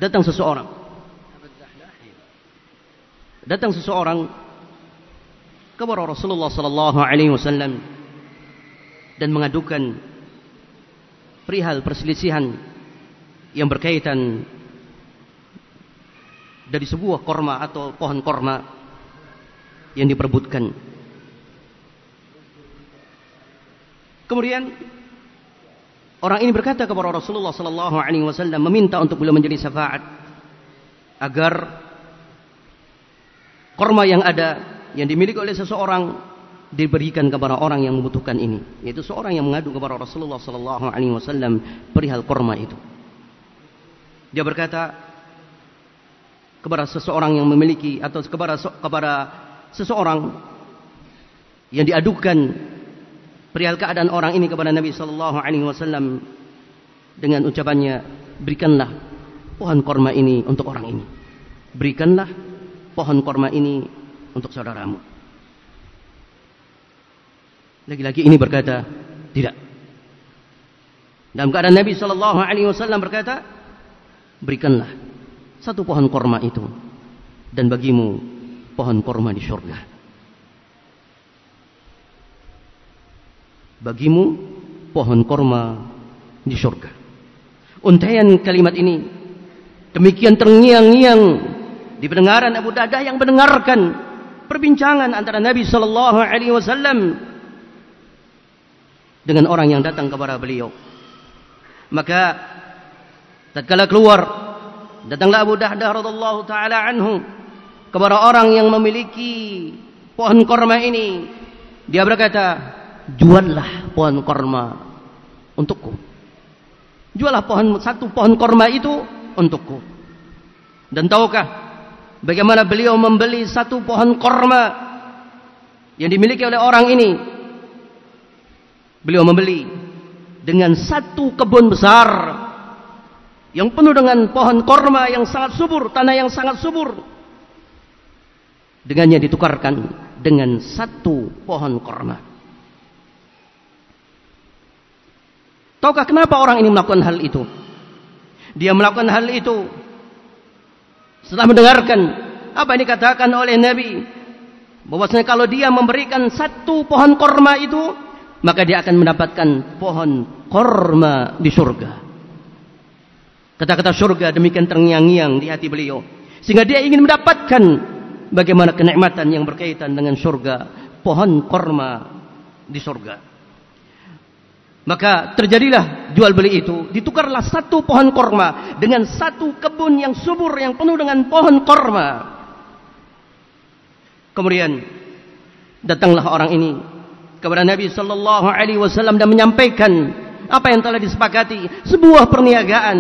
datang seseorang. Datang seseorang kepada Rasulullah sallallahu alaihi wasallam dan mengadukan perihal perselisihan yang berkaitan dari sebuah korma atau pohon korma yang diperbutkan. Kemudian orang ini berkata kepada Rasulullah sallallahu alaihi wasallam meminta untuk beliau menjadi syafaat agar korma yang ada yang dimiliki oleh seseorang diberikan kepada orang yang membutuhkan ini. Yaitu seorang yang mengadu kepada Rasulullah sallallahu alaihi wasallam perihal korma itu. Dia berkata kepada seseorang yang memiliki atau kepada kepada seseorang yang diadukan perihal keadaan orang ini kepada Nabi sallallahu alaihi wasallam dengan ucapannya berikanlah pohon korma ini untuk orang ini. Berikanlah pohon korma ini untuk saudaramu. Lagi-lagi ini berkata tidak. Dalam keadaan Nabi sallallahu alaihi wasallam berkata berikanlah satu pohon korma itu dan bagimu pohon korma di surga bagimu pohon korma di surga untaian kalimat ini demikian terngiang-ngiang di pendengaran Abu Dadah yang mendengarkan perbincangan antara Nabi sallallahu alaihi wasallam dengan orang yang datang kepada beliau. Maka tatkala keluar datanglah Abu Dahdah radhiyallahu taala anhu kepada orang yang memiliki pohon korma ini. Dia berkata juallah pohon korma untukku. Juallah pohon satu pohon korma itu untukku. Dan tahukah bagaimana beliau membeli satu pohon korma yang dimiliki oleh orang ini beliau membeli dengan satu kebun besar yang penuh dengan pohon korma yang sangat subur, tanah yang sangat subur. Dengannya ditukarkan dengan satu pohon korma. Tahukah kenapa orang ini melakukan hal itu? Dia melakukan hal itu setelah mendengarkan apa yang dikatakan oleh Nabi bahwasanya kalau dia memberikan satu pohon korma itu maka dia akan mendapatkan pohon korma di surga. Kata-kata surga demikian terngiang-ngiang di hati beliau. Sehingga dia ingin mendapatkan bagaimana kenikmatan yang berkaitan dengan surga. Pohon korma di surga. Maka terjadilah jual beli itu. Ditukarlah satu pohon korma dengan satu kebun yang subur yang penuh dengan pohon korma. Kemudian datanglah orang ini kepada Nabi sallallahu alaihi wasallam dan menyampaikan apa yang telah disepakati sebuah perniagaan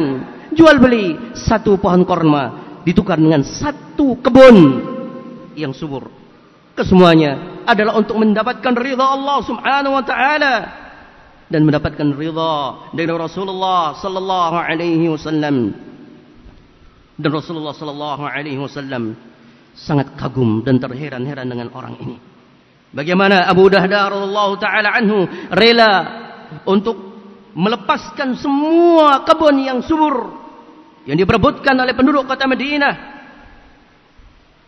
jual beli satu pohon korma ditukar dengan satu kebun yang subur kesemuanya adalah untuk mendapatkan ridha Allah Subhanahu wa taala dan mendapatkan ridha dari Rasulullah sallallahu alaihi wasallam dan Rasulullah sallallahu alaihi wasallam sangat kagum dan terheran-heran dengan orang ini Bagaimana Abu Dahdah radhiyallahu taala anhu rela untuk melepaskan semua kebun yang subur yang diperebutkan oleh penduduk kota Madinah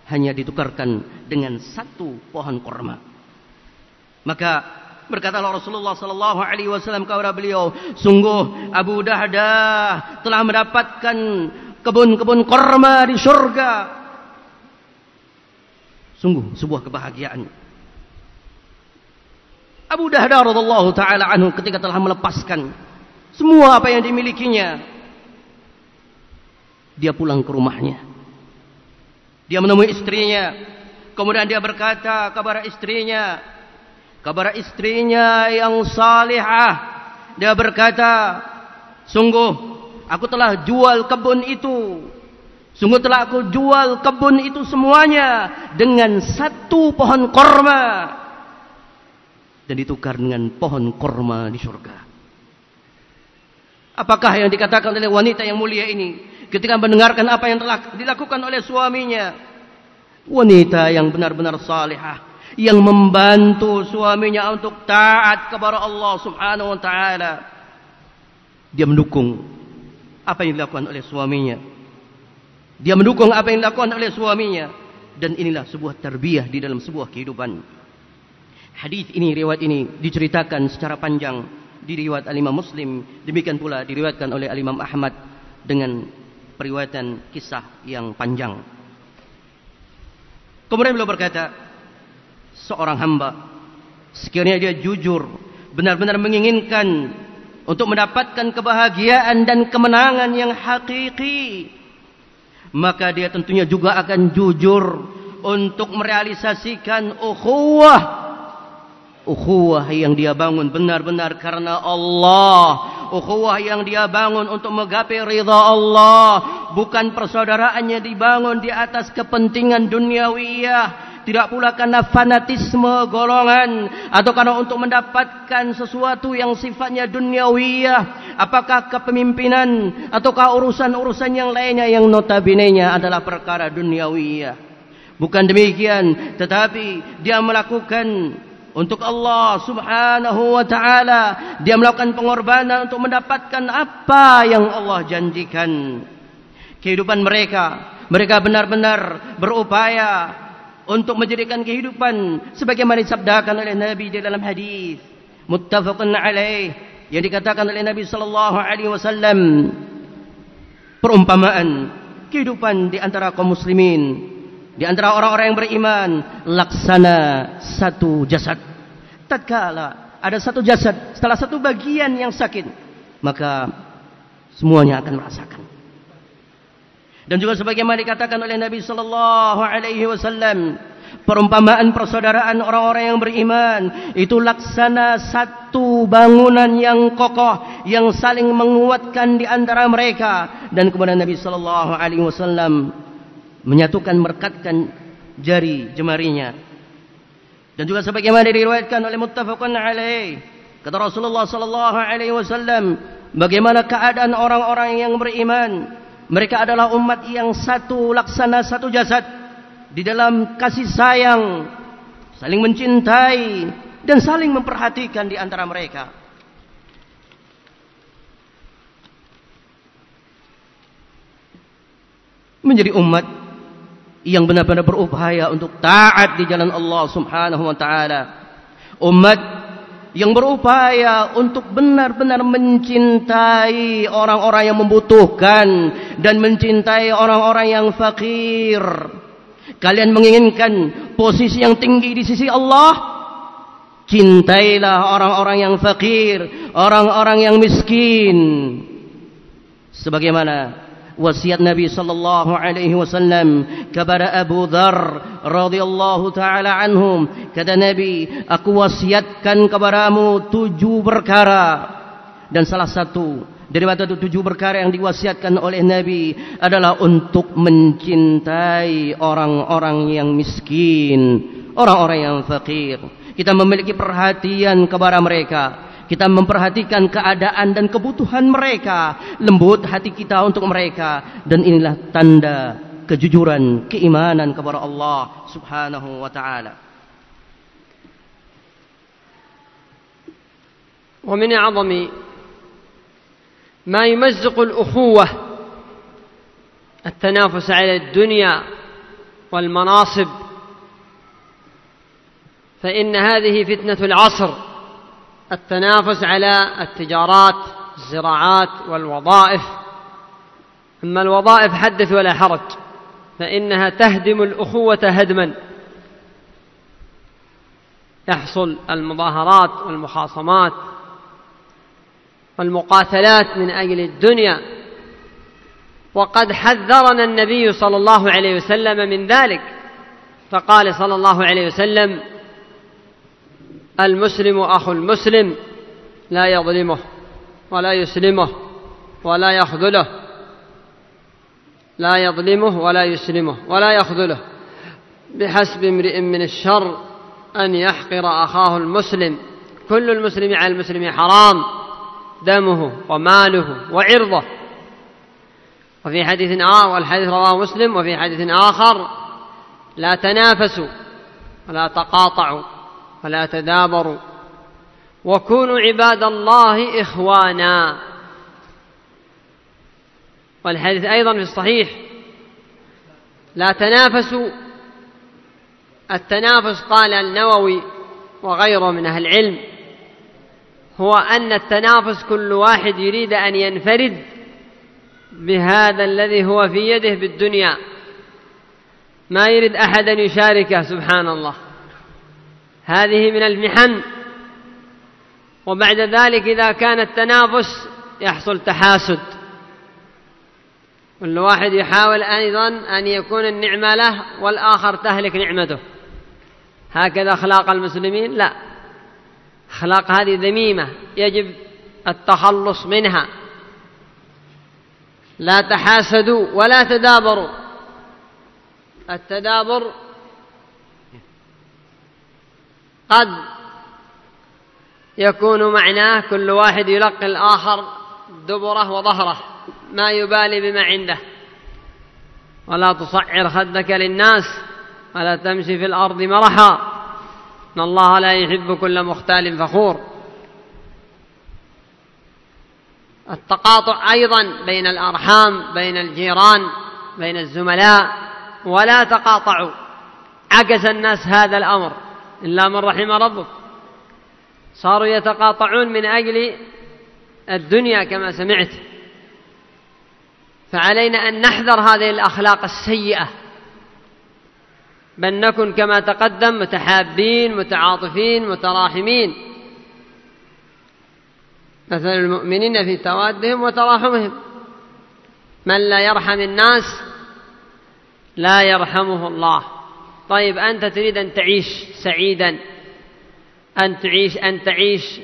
hanya ditukarkan dengan satu pohon korma. Maka berkata Rasulullah sallallahu alaihi wasallam kepada beliau, sungguh Abu Dahdah telah mendapatkan kebun-kebun korma di surga. Sungguh sebuah kebahagiaan. Abu Dahdah radhiyallahu taala anhu ketika telah melepaskan semua apa yang dimilikinya dia pulang ke rumahnya dia menemui istrinya kemudian dia berkata kepada istrinya kepada istrinya yang salihah dia berkata sungguh aku telah jual kebun itu sungguh telah aku jual kebun itu semuanya dengan satu pohon korma dan ditukar dengan pohon korma di surga. Apakah yang dikatakan oleh wanita yang mulia ini ketika mendengarkan apa yang telah dilakukan oleh suaminya? Wanita yang benar-benar salihah yang membantu suaminya untuk taat kepada Allah Subhanahu wa taala. Dia mendukung apa yang dilakukan oleh suaminya. Dia mendukung apa yang dilakukan oleh suaminya dan inilah sebuah tarbiyah di dalam sebuah kehidupan. Hadis ini riwayat ini diceritakan secara panjang di riwayat Al-Imam Muslim, demikian pula diriwayatkan oleh Al-Imam Ahmad dengan periwayatan kisah yang panjang. Kemudian beliau berkata, seorang hamba. Sekiranya dia jujur, benar-benar menginginkan untuk mendapatkan kebahagiaan dan kemenangan yang hakiki, maka dia tentunya juga akan jujur untuk merealisasikan ukhuwah. Ukhuwah yang dia bangun benar-benar karena Allah. Ukhuwah yang dia bangun untuk menggapai ridha Allah, bukan persaudaraannya dibangun di atas kepentingan duniawiyah, tidak pula karena fanatisme golongan atau karena untuk mendapatkan sesuatu yang sifatnya duniawiyah. Apakah kepemimpinan ataukah urusan-urusan yang lainnya yang notabene-nya adalah perkara duniawiyah? Bukan demikian tetapi dia melakukan untuk Allah subhanahu wa ta'ala. Dia melakukan pengorbanan untuk mendapatkan apa yang Allah janjikan. Kehidupan mereka mereka benar-benar berupaya untuk menjadikan kehidupan sebagaimana disabdakan oleh Nabi di dalam hadis. Muttafaqun alaih yang dikatakan oleh Nabi sallallahu alaihi wasallam. Perumpamaan kehidupan di antara kaum muslimin di antara orang-orang yang beriman laksana satu jasad. Tatkala ada satu jasad setelah satu bagian yang sakit maka semuanya akan merasakan dan juga sebagaimana dikatakan oleh Nabi sallallahu alaihi wasallam perumpamaan persaudaraan orang-orang yang beriman itu laksana satu bangunan yang kokoh yang saling menguatkan di antara mereka. Dan kemudian Nabi sallallahu alaihi wasallam menyatukan merekatkan jari jemarinya. Dan juga sebagaimana diriwayatkan oleh muttafaqun alaih kata Rasulullah sallallahu alaihi wasallam bagaimana keadaan orang-orang yang beriman mereka adalah umat yang satu laksana satu jasad di dalam kasih sayang saling mencintai dan saling memperhatikan di antara mereka menjadi umat yang benar-benar berupaya untuk taat di jalan Allah Subhanahu wa taala. Umat yang berupaya untuk benar-benar mencintai orang-orang yang membutuhkan dan mencintai orang-orang yang fakir. Kalian menginginkan posisi yang tinggi di sisi Allah? Cintailah orang-orang yang fakir, orang-orang yang miskin. Sebagaimana wasiat Nabi sallallahu alaihi wasallam kepada Abu Dhar radhiyallahu taala anhum kata Nabi aku wasiatkan kepadamu tujuh perkara dan salah satu dari itu tujuh perkara yang diwasiatkan oleh Nabi adalah untuk mencintai orang-orang yang miskin, orang-orang yang fakir. Kita memiliki perhatian kepada mereka. Kita memperhatikan keadaan dan kebutuhan mereka. Lembut hati kita untuk mereka. Dan inilah tanda kejujuran, keimanan kepada Allah subhanahu wa ta'ala. ومن أعظم ما يمزق الأخوة التنافس على الدنيا والمناصب فإن هذه فتنة العصر التنافس على التجارات الزراعات والوظائف. أما الوظائف حدث ولا حرج فإنها تهدم الأخوة هدما. يحصل المظاهرات والمخاصمات والمقاتلات من أجل الدنيا. وقد حذرنا النبي صلى الله عليه وسلم من ذلك فقال صلى الله عليه وسلم المسلم أخو المسلم لا يظلمه ولا يسلمه ولا يخذله. لا يظلمه ولا يسلمه ولا يخذله. بحسب امرئ من الشر أن يحقر أخاه المسلم. كل المسلم على المسلم حرام. دمه وماله وعرضه. وفي حديث آخر والحديث رواه مسلم وفي حديث آخر لا تنافسوا ولا تقاطعوا. ولا تدابروا. وكونوا عباد الله إخوانا. والحديث أيضا في الصحيح. لا تنافسوا. التنافس قال النووي وغيره من أهل العلم هو أن التنافس كل واحد يريد أن ينفرد بهذا الذي هو في يده بالدنيا. ما يريد أحدا يشاركه سبحان الله. هذه من المحن. وبعد ذلك إذا كان التنافس يحصل تحاسد. كل واحد يحاول أيضا أن يكون النعمة له والآخر تهلك نعمته. هكذا أخلاق المسلمين؟ لا. أخلاق هذه ذميمة. يجب التخلص منها. لا تحاسدوا ولا تدابروا. التدابر قد يكون معناه كل واحد يلقي الآخر دبره وظهره ما يبالي بما عنده. ولا تصعر خدك للناس ولا تمشي في الأرض مرحا. إن الله لا يحب كل مختال فخور. التقاطع أيضا بين الأرحام بين الجيران بين الزملاء. ولا تقاطعوا. عكس الناس هذا الأمر. إلا من رحم ربك. صاروا يتقاطعون من أجل الدنيا كما سمعت. فعلينا أن نحذر هذه الأخلاق السيئة. بل نكن كما تقدم متحابين متعاطفين متراحمين. مثل المؤمنين في توادهم وتراحمهم. من لا يرحم الناس لا يرحمه الله. طيب أنت تريد أن تعيش سعيدا. أن تعيش أن تعيش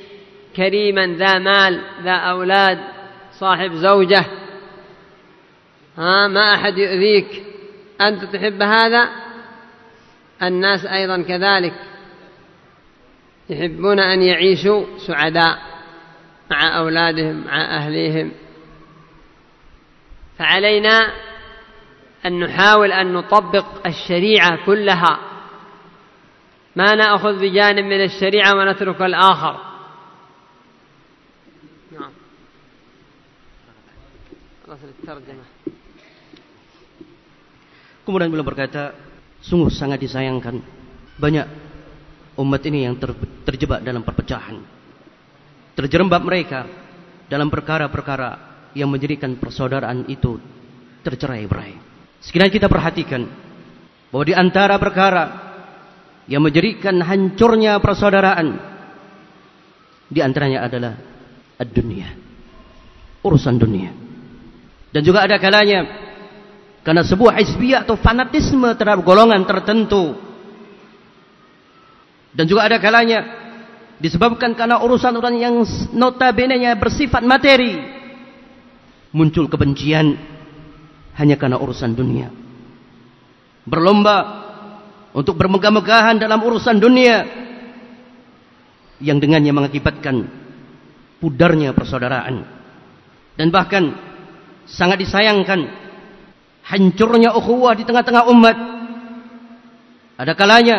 كريما ذا مال ذا أولاد صاحب زوجة. ها ما أحد يؤذيك. أنت تحب هذا؟ الناس أيضا كذلك يحبون أن يعيشوا سعداء مع أولادهم مع أهليهم. فعلينا أن نحاول أن نطبق الشريعة كلها ما نأخذ بجانب من الشريعة ونترك الآخر نعم Kemudian beliau berkata, sungguh sangat disayangkan banyak umat ini yang ter, terjebak dalam perpecahan. Terjerembab mereka dalam perkara-perkara yang menjadikan persaudaraan itu tercerai-berai. Sekiranya kita perhatikan bahwa di antara perkara yang menjadikan hancurnya persaudaraan di antaranya adalah dunia, urusan dunia. Dan juga ada kalanya karena sebuah hizbiyah atau fanatisme terhadap golongan tertentu. Dan juga ada kalanya disebabkan karena urusan-urusan yang notabene-nya bersifat materi. Muncul kebencian hanya karena urusan dunia. Berlomba untuk bermegah-megahan dalam urusan dunia yang dengannya mengakibatkan pudarnya persaudaraan dan bahkan sangat disayangkan hancurnya ukhuwah di tengah-tengah umat. Ada kalanya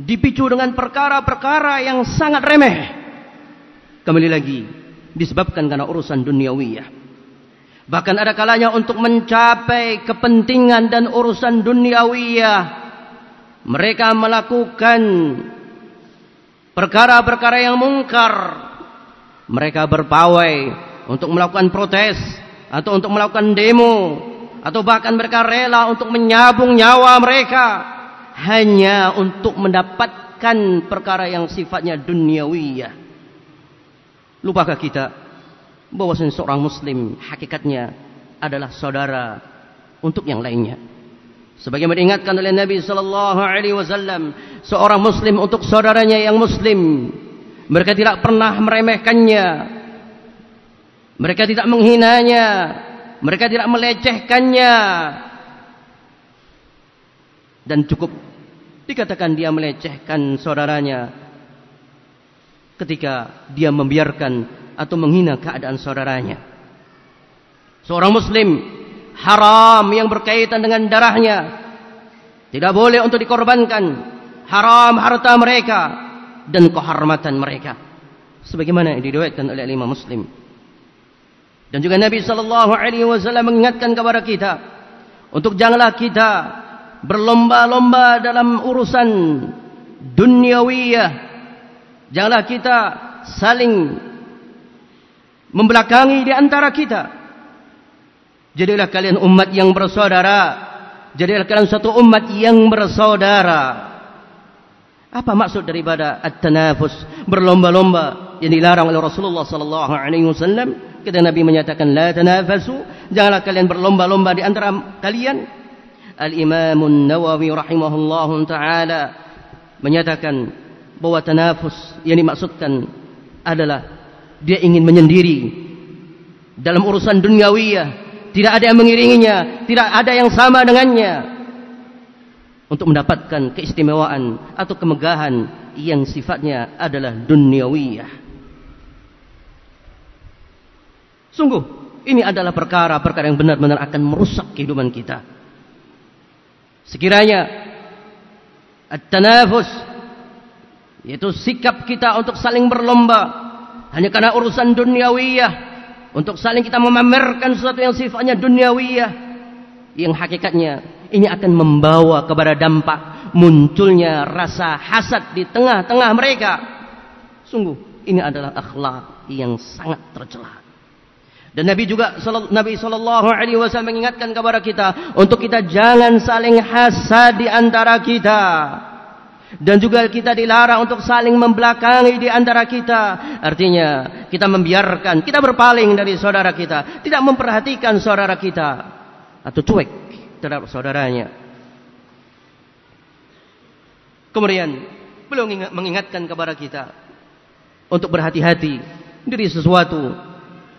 dipicu dengan perkara-perkara yang sangat remeh. Kembali lagi disebabkan karena urusan duniawiyah. Bahkan ada kalanya untuk mencapai kepentingan dan urusan duniawiyah mereka melakukan perkara-perkara yang mungkar. Mereka berpawai untuk melakukan protes atau untuk melakukan demo atau bahkan mereka rela untuk menyabung nyawa mereka hanya untuk mendapatkan perkara yang sifatnya duniawiyah. Lupakah kita bahwa seorang muslim hakikatnya adalah saudara untuk yang lainnya. Sebagaimana diingatkan oleh Nabi sallallahu alaihi wasallam, seorang muslim untuk saudaranya yang muslim. Mereka tidak pernah meremehkannya. Mereka tidak menghinanya, mereka tidak melecehkannya. Dan cukup dikatakan dia melecehkan saudaranya ketika dia membiarkan atau menghina keadaan saudaranya. Seorang muslim haram yang berkaitan dengan darahnya tidak boleh untuk dikorbankan. Haram harta mereka dan kehormatan mereka. Sebagaimana diriwayatkan oleh Imam Muslim. Dan juga Nabi sallallahu alaihi wasallam mengingatkan kepada kita untuk janganlah kita berlomba-lomba dalam urusan duniawiyah. Janganlah kita saling membelakangi di antara kita. Jadilah kalian umat yang bersaudara. Jadilah kalian satu umat yang bersaudara. Apa maksud daripada at-tanafus, berlomba-lomba yang dilarang oleh Rasulullah sallallahu alaihi wasallam? Ketika Nabi menyatakan la tanafasu, janganlah kalian berlomba-lomba di antara kalian. Al-Imam Nawawi rahimahullah taala menyatakan bahwa tanafus yang dimaksudkan adalah Dia ingin menyendiri dalam urusan duniawiyah. Tidak ada yang mengiringinya, tidak ada yang sama dengannya. Untuk mendapatkan keistimewaan atau kemegahan yang sifatnya adalah duniawiyah. Sungguh, ini adalah perkara-perkara yang benar-benar akan merusak kehidupan kita. Sekiranya at-tanafus yaitu sikap kita untuk saling berlomba hanya karena urusan duniawiyah. Untuk saling kita memamerkan sesuatu yang sifatnya duniawiyah. Yang hakikatnya ini akan membawa kepada dampak munculnya rasa hasad di tengah-tengah mereka. Sungguh ini adalah akhlak yang sangat tercela. Dan Nabi juga Nabi sallallahu alaihi wasallam mengingatkan kepada kita untuk kita jangan saling hasad di antara kita. Dan juga kita dilarang untuk saling membelakangi di antara kita. Artinya, kita membiarkan, kita berpaling dari saudara kita, tidak memperhatikan saudara kita atau cuek terhadap saudaranya. Kemudian, beliau mengingatkan kepada kita untuk berhati-hati dari sesuatu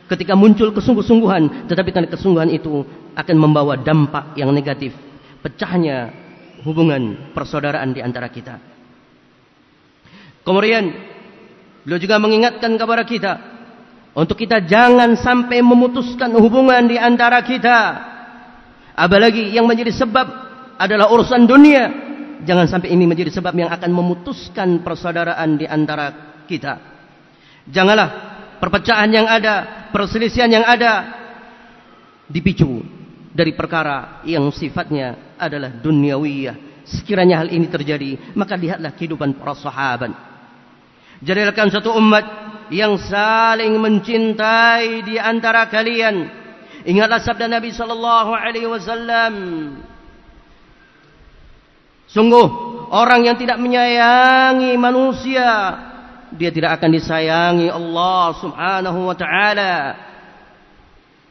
ketika muncul kesungguh-sungguhan tetapi karena kesungguhan itu akan membawa dampak yang negatif pecahnya hubungan persaudaraan di antara kita. Kemudian beliau juga mengingatkan kepada kita untuk kita jangan sampai memutuskan hubungan di antara kita. Apalagi yang menjadi sebab adalah urusan dunia. Jangan sampai ini menjadi sebab yang akan memutuskan persaudaraan di antara kita. Janganlah perpecahan yang ada, perselisihan yang ada dipicu dari perkara yang sifatnya adalah duniawiyah. Sekiranya hal ini terjadi, maka lihatlah kehidupan para sahabat. Jadilah satu umat yang saling mencintai di antara kalian. Ingatlah sabda Nabi sallallahu alaihi wasallam. Sungguh orang yang tidak menyayangi manusia dia tidak akan disayangi Allah Subhanahu wa taala.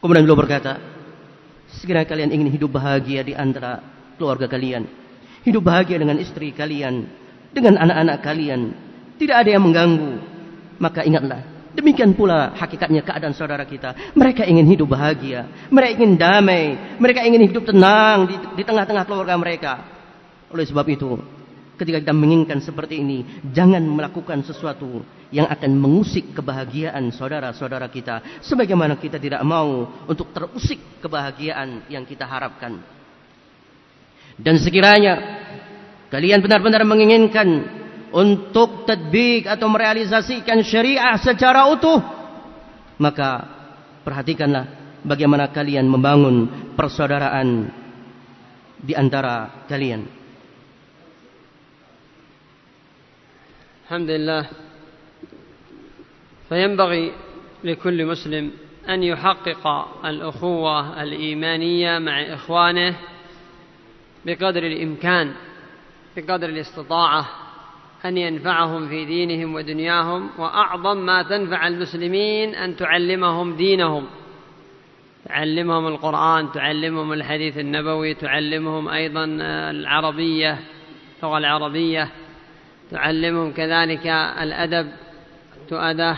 Kemudian beliau berkata, sekiranya kalian ingin hidup bahagia di antara keluarga kalian, hidup bahagia dengan istri kalian, dengan anak-anak kalian, tidak ada yang mengganggu, maka ingatlah Demikian pula hakikatnya keadaan saudara kita. Mereka ingin hidup bahagia. Mereka ingin damai. Mereka ingin hidup tenang di tengah-tengah keluarga mereka. Oleh sebab itu, Ketika kita menginginkan seperti ini, jangan melakukan sesuatu yang akan mengusik kebahagiaan saudara-saudara kita. Sebagaimana kita tidak mau untuk terusik kebahagiaan yang kita harapkan. Dan sekiranya kalian benar-benar menginginkan untuk tadbik atau merealisasikan syariah secara utuh, maka perhatikanlah bagaimana kalian membangun persaudaraan di antara kalian. الحمد لله فينبغي لكل مسلم أن يحقق الأخوة الإيمانية مع إخوانه بقدر الإمكان بقدر الاستطاعة أن ينفعهم في دينهم ودنياهم وأعظم ما تنفع المسلمين أن تعلمهم دينهم. تعلمهم القرآن تعلمهم الحديث النبوي تعلمهم أيضا العربية اللغة العربية تعلمهم كذلك الأدب تؤده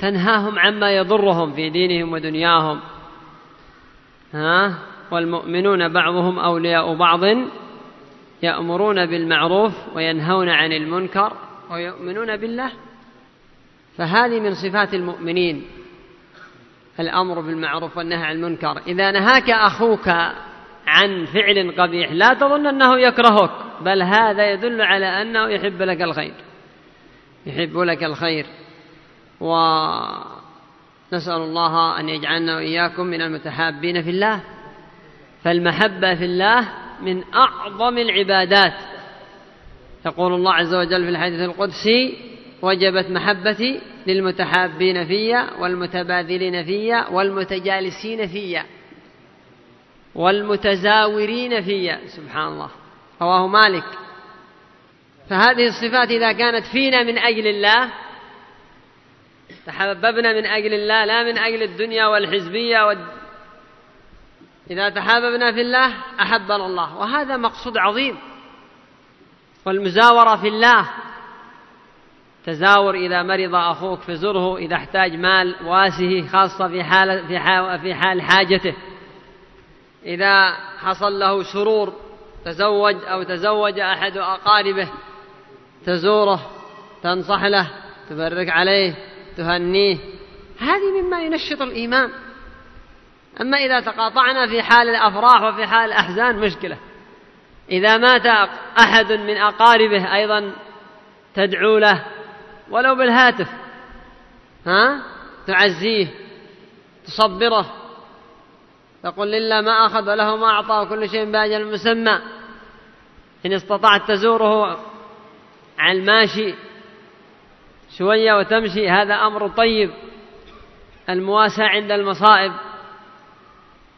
تنهاهم عما يضرهم في دينهم ودنياهم. ها؟ والمؤمنون بعضهم أولياء بعض يأمرون بالمعروف وينهون عن المنكر ويؤمنون بالله. فهذه من صفات المؤمنين الأمر بالمعروف والنهي عن المنكر. إذا نهاك أخوك عن فعل قبيح لا تظن أنه يكرهك بل هذا يدل على أنه يحب لك الخير. يحب لك الخير. ونسأل الله أن يجعلنا وإياكم من المتحابين في الله. فالمحبة في الله من أعظم العبادات. يقول الله عز وجل في الحديث القدسي وجبت محبتي للمتحابين فيا والمتبادلين فيا والمتجالسين فيا والمتزاورين فيا سبحان الله. رواه مالك. فهذه الصفات إذا كانت فينا من أجل الله تحببنا من أجل الله لا من أجل الدنيا والحزبية وال... إذا تحاببنا في الله أحبنا الله. وهذا مقصود عظيم. والمزاورة في الله. تزاور إذا مرض أخوك فزره إذا احتاج مال واسه خاصة في حال في حال, في حال حاجته. إذا حصل له سرور تزوج أو تزوج أحد أقاربه تزوره تنصح له تبرك عليه تهنيه. هذه مما ينشط الإيمان. أما إذا تقاطعنا في حال الأفراح وفي حال الأحزان مشكلة. إذا مات أحد من أقاربه أيضا تدعو له ولو بالهاتف ها؟ تعزيه تصبره تقول لله ما أخذ وله ما أعطى وكل شيء بأجل مسمى إن استطعت تزوره على الماشي شوية وتمشي هذا أمر طيب المواساة عند المصائب.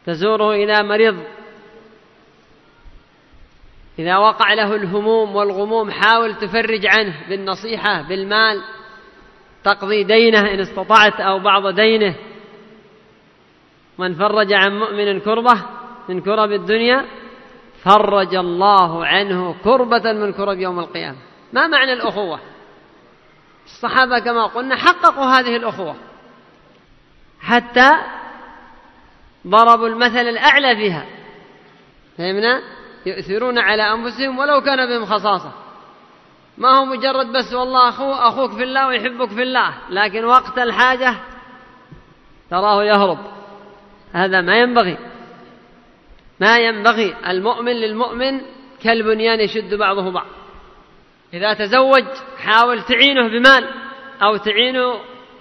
تزوره إذا مرض. إذا وقع له الهموم والغموم حاول تفرج عنه بالنصيحة بالمال. تقضي دينه إن استطعت أو بعض دينه. من فرج عن مؤمن كربة من كرب الدنيا فرج الله عنه كربة من كرب يوم القيامة. ما معنى الأخوة؟ الصحابة كما قلنا حققوا هذه الأخوة. حتى ضربوا المثل الأعلى فيها فهمنا؟ يؤثرون على أنفسهم ولو كان بهم خصاصة. ما هو مجرد بس والله أخو أخوك في الله ويحبك في الله لكن وقت الحاجة تراه يهرب. هذا ما ينبغي. ما ينبغي. المؤمن للمؤمن كالبنيان يشد بعضه بعض. إذا تزوج حاول تعينه بمال أو تعينه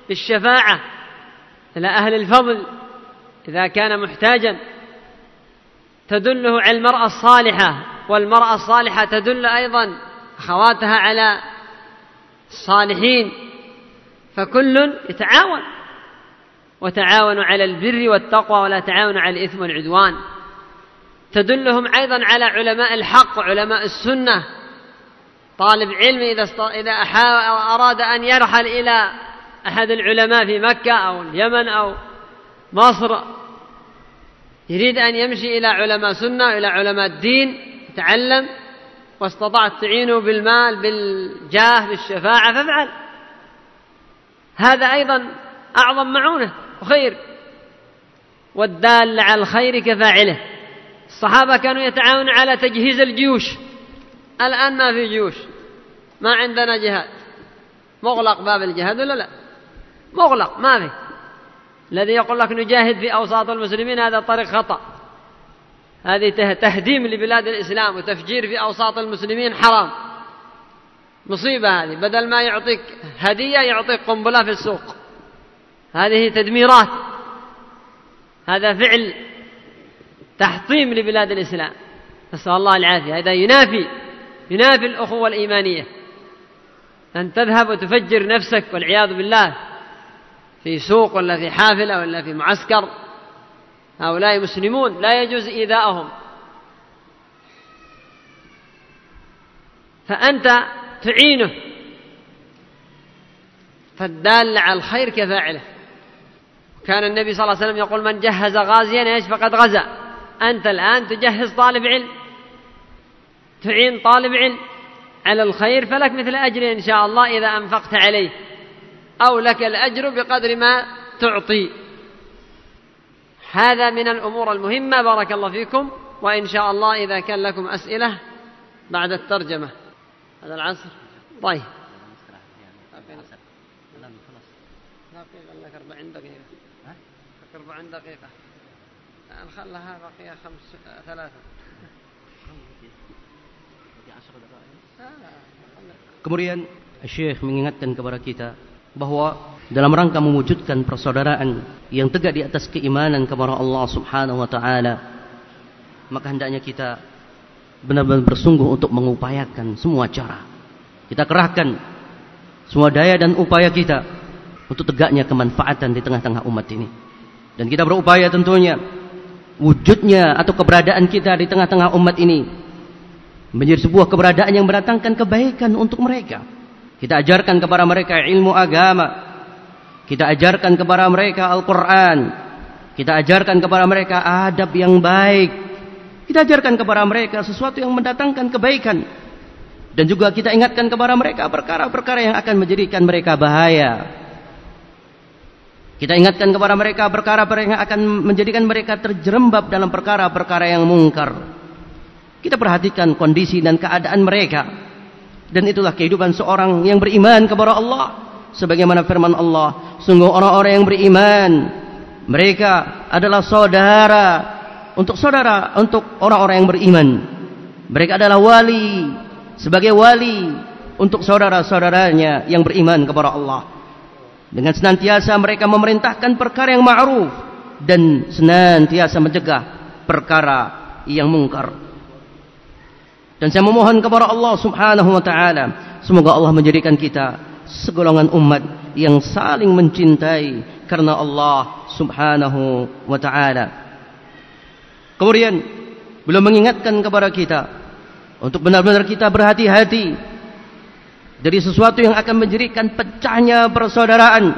بالشفاعة. إلى أهل الفضل. إذا كان محتاجا تدله على المرأة الصالحة والمرأة الصالحة تدل أيضا أخواتها على الصالحين فكل يتعاون وتعاونوا على البر والتقوى ولا تعاونوا على الإثم والعدوان. تدلهم أيضا على علماء الحق علماء السنة. طالب علم إذا إذا أراد أن يرحل إلى أحد العلماء في مكة أو اليمن أو مصر يريد أن يمشي إلى علماء سنة إلى علماء الدين يتعلم واستطعت تعينه بالمال بالجاه بالشفاعة فافعل. هذا أيضا أعظم معونة وخير. والدال على الخير كفاعله. الصحابة كانوا يتعاونون على تجهيز الجيوش. الآن ما في جيوش. ما عندنا جهاد. مغلق باب الجهاد ولا لا؟ مغلق ما في. الذي يقول لك نجاهد في أوساط المسلمين هذا طريق خطأ. هذه تهديم لبلاد الإسلام وتفجير في أوساط المسلمين حرام. مصيبة هذه. بدل ما يعطيك هدية يعطيك قنبلة في السوق. هذه تدميرات. هذا فعل تحطيم لبلاد الإسلام. نسأل الله العافية. هذا ينافي ينافي الأخوة الإيمانية. أن تذهب وتفجر نفسك والعياذ بالله. في سوق ولا في حافلة ولا في معسكر. هؤلاء مسلمون لا يجوز إيذاءهم. فأنت تعينه. فالدال على الخير كفاعله. كان النبي صلى الله عليه وسلم يقول من جهز غازيا إيش فقد غزا. أنت الآن تجهز طالب علم. تعين طالب علم. على الخير فلك مثل أجر إن شاء الله إذا أنفقت عليه. أو لك الأجر بقدر ما تعطي. هذا من الأمور المهمة. بارك الله فيكم. وإن شاء الله إذا كان لكم أسئلة بعد الترجمة. هذا العصر. طيب. لك أربعين دقيقة أربعين دقيقة الآن خلها بقي خمس ثلاثة Kemudian Syekh mengingatkan kepada kita bahwa dalam rangka mewujudkan persaudaraan yang tegak di atas keimanan kepada Allah Subhanahu wa taala maka hendaknya kita benar-benar bersungguh untuk mengupayakan semua cara. Kita kerahkan semua daya dan upaya kita untuk tegaknya kemanfaatan di tengah-tengah umat ini. Dan kita berupaya tentunya wujudnya atau keberadaan kita di tengah-tengah umat ini menjadi sebuah keberadaan yang mendatangkan kebaikan untuk mereka. Kita ajarkan kepada mereka ilmu agama. Kita ajarkan kepada mereka Al-Quran. Kita ajarkan kepada mereka adab yang baik. Kita ajarkan kepada mereka sesuatu yang mendatangkan kebaikan. Dan juga kita ingatkan kepada mereka perkara-perkara yang akan menjadikan mereka bahaya. Kita ingatkan kepada mereka perkara-perkara yang akan menjadikan mereka terjerembab dalam perkara-perkara yang mungkar. Kita perhatikan kondisi dan keadaan mereka. Dan itulah kehidupan seorang yang beriman kepada Allah. Sebagaimana firman Allah. Sungguh orang-orang yang beriman. Mereka adalah saudara. Untuk saudara. Untuk orang-orang yang beriman. Mereka adalah wali sebagai wali untuk saudara-saudaranya yang beriman kepada Allah. Dengan senantiasa mereka memerintahkan perkara yang ma'ruf dan senantiasa mencegah perkara yang mungkar. Dan saya memohon kepada Allah Subhanahu wa taala semoga Allah menjadikan kita segolongan umat yang saling mencintai karena Allah Subhanahu wa taala. Kemudian belum mengingatkan kepada kita untuk benar-benar kita berhati-hati dari sesuatu yang akan menjadikan pecahnya persaudaraan.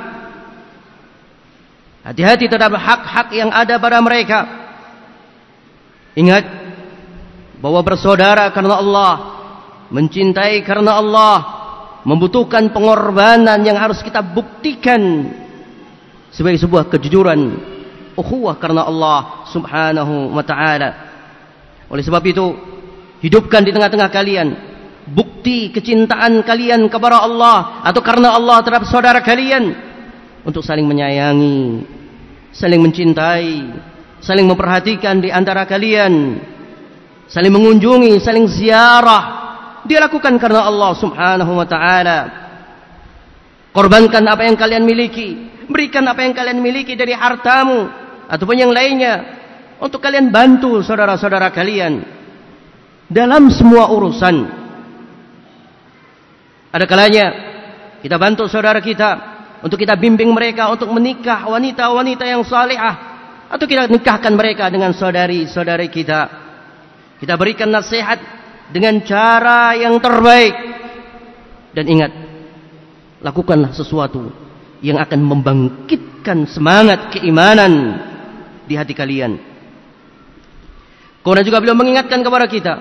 Hati-hati terhadap hak-hak yang ada pada mereka. Ingat bahwa bersaudara karena Allah, mencintai karena Allah, membutuhkan pengorbanan yang harus kita buktikan sebagai sebuah kejujuran ukhuwah karena Allah Subhanahu wa taala. Oleh sebab itu, hidupkan di tengah-tengah kalian bukti kecintaan kalian kepada Allah atau karena Allah terhadap saudara kalian untuk saling menyayangi, saling mencintai, saling memperhatikan di antara kalian, saling mengunjungi, saling ziarah. Dia lakukan karena Allah Subhanahu wa taala. Korbankan apa yang kalian miliki, berikan apa yang kalian miliki dari hartamu ataupun yang lainnya untuk kalian bantu saudara-saudara kalian dalam semua urusan. Ada kalanya kita bantu saudara kita untuk kita bimbing mereka untuk menikah wanita-wanita yang salihah atau kita nikahkan mereka dengan saudari-saudari kita. Kita berikan nasihat dengan cara yang terbaik dan ingat lakukanlah sesuatu yang akan membangkitkan semangat keimanan di hati kalian. Kemudian juga beliau mengingatkan kepada kita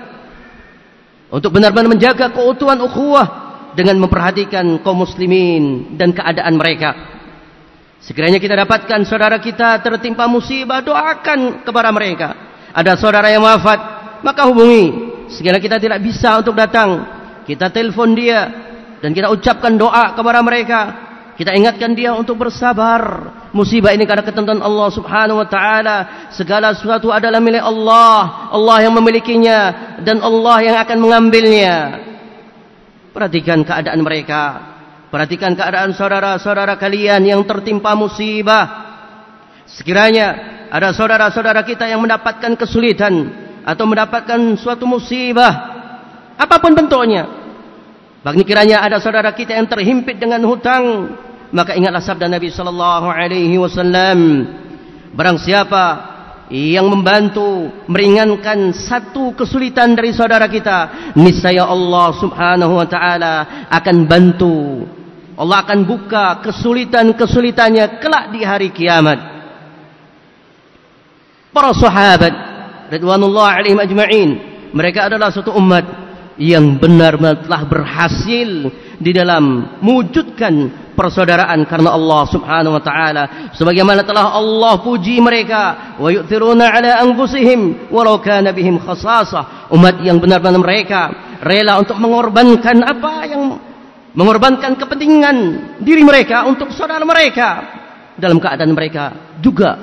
untuk benar-benar menjaga keutuhan ukhuwah dengan memperhatikan kaum muslimin dan keadaan mereka. Sekiranya kita dapatkan saudara kita tertimpa musibah, doakan kepada mereka. Ada saudara yang wafat, maka hubungi. Sekiranya kita tidak bisa untuk datang, kita telepon dia dan kita ucapkan doa kepada mereka. Kita ingatkan dia untuk bersabar. Musibah ini karena ketentuan Allah Subhanahu wa taala. Segala sesuatu adalah milik Allah. Allah yang memilikinya dan Allah yang akan mengambilnya. Perhatikan keadaan mereka. Perhatikan keadaan saudara-saudara kalian yang tertimpa musibah. Sekiranya ada saudara-saudara kita yang mendapatkan kesulitan atau mendapatkan suatu musibah apa pun bentuknya. Bagi kiranya ada saudara kita yang terhimpit dengan hutang maka ingatlah sabda Nabi sallallahu alaihi wasallam barang siapa yang membantu meringankan satu kesulitan dari saudara kita niscaya Allah Subhanahu wa taala akan bantu Allah akan buka kesulitan-kesulitannya kelak di hari kiamat para sahabat radhiyallahu alaihim ajma'in. Mereka adalah suatu umat yang benar-benar telah berhasil di dalam mewujudkan persaudaraan karena Allah Subhanahu wa taala. Sebagaimana telah Allah puji mereka. Wa yu'thiruna ala anfusihim walau kana bihim khasasah. Umat yang benar-benar mereka rela untuk mengorbankan apa yang mengorbankan kepentingan diri mereka untuk saudara mereka. Dalam keadaan mereka juga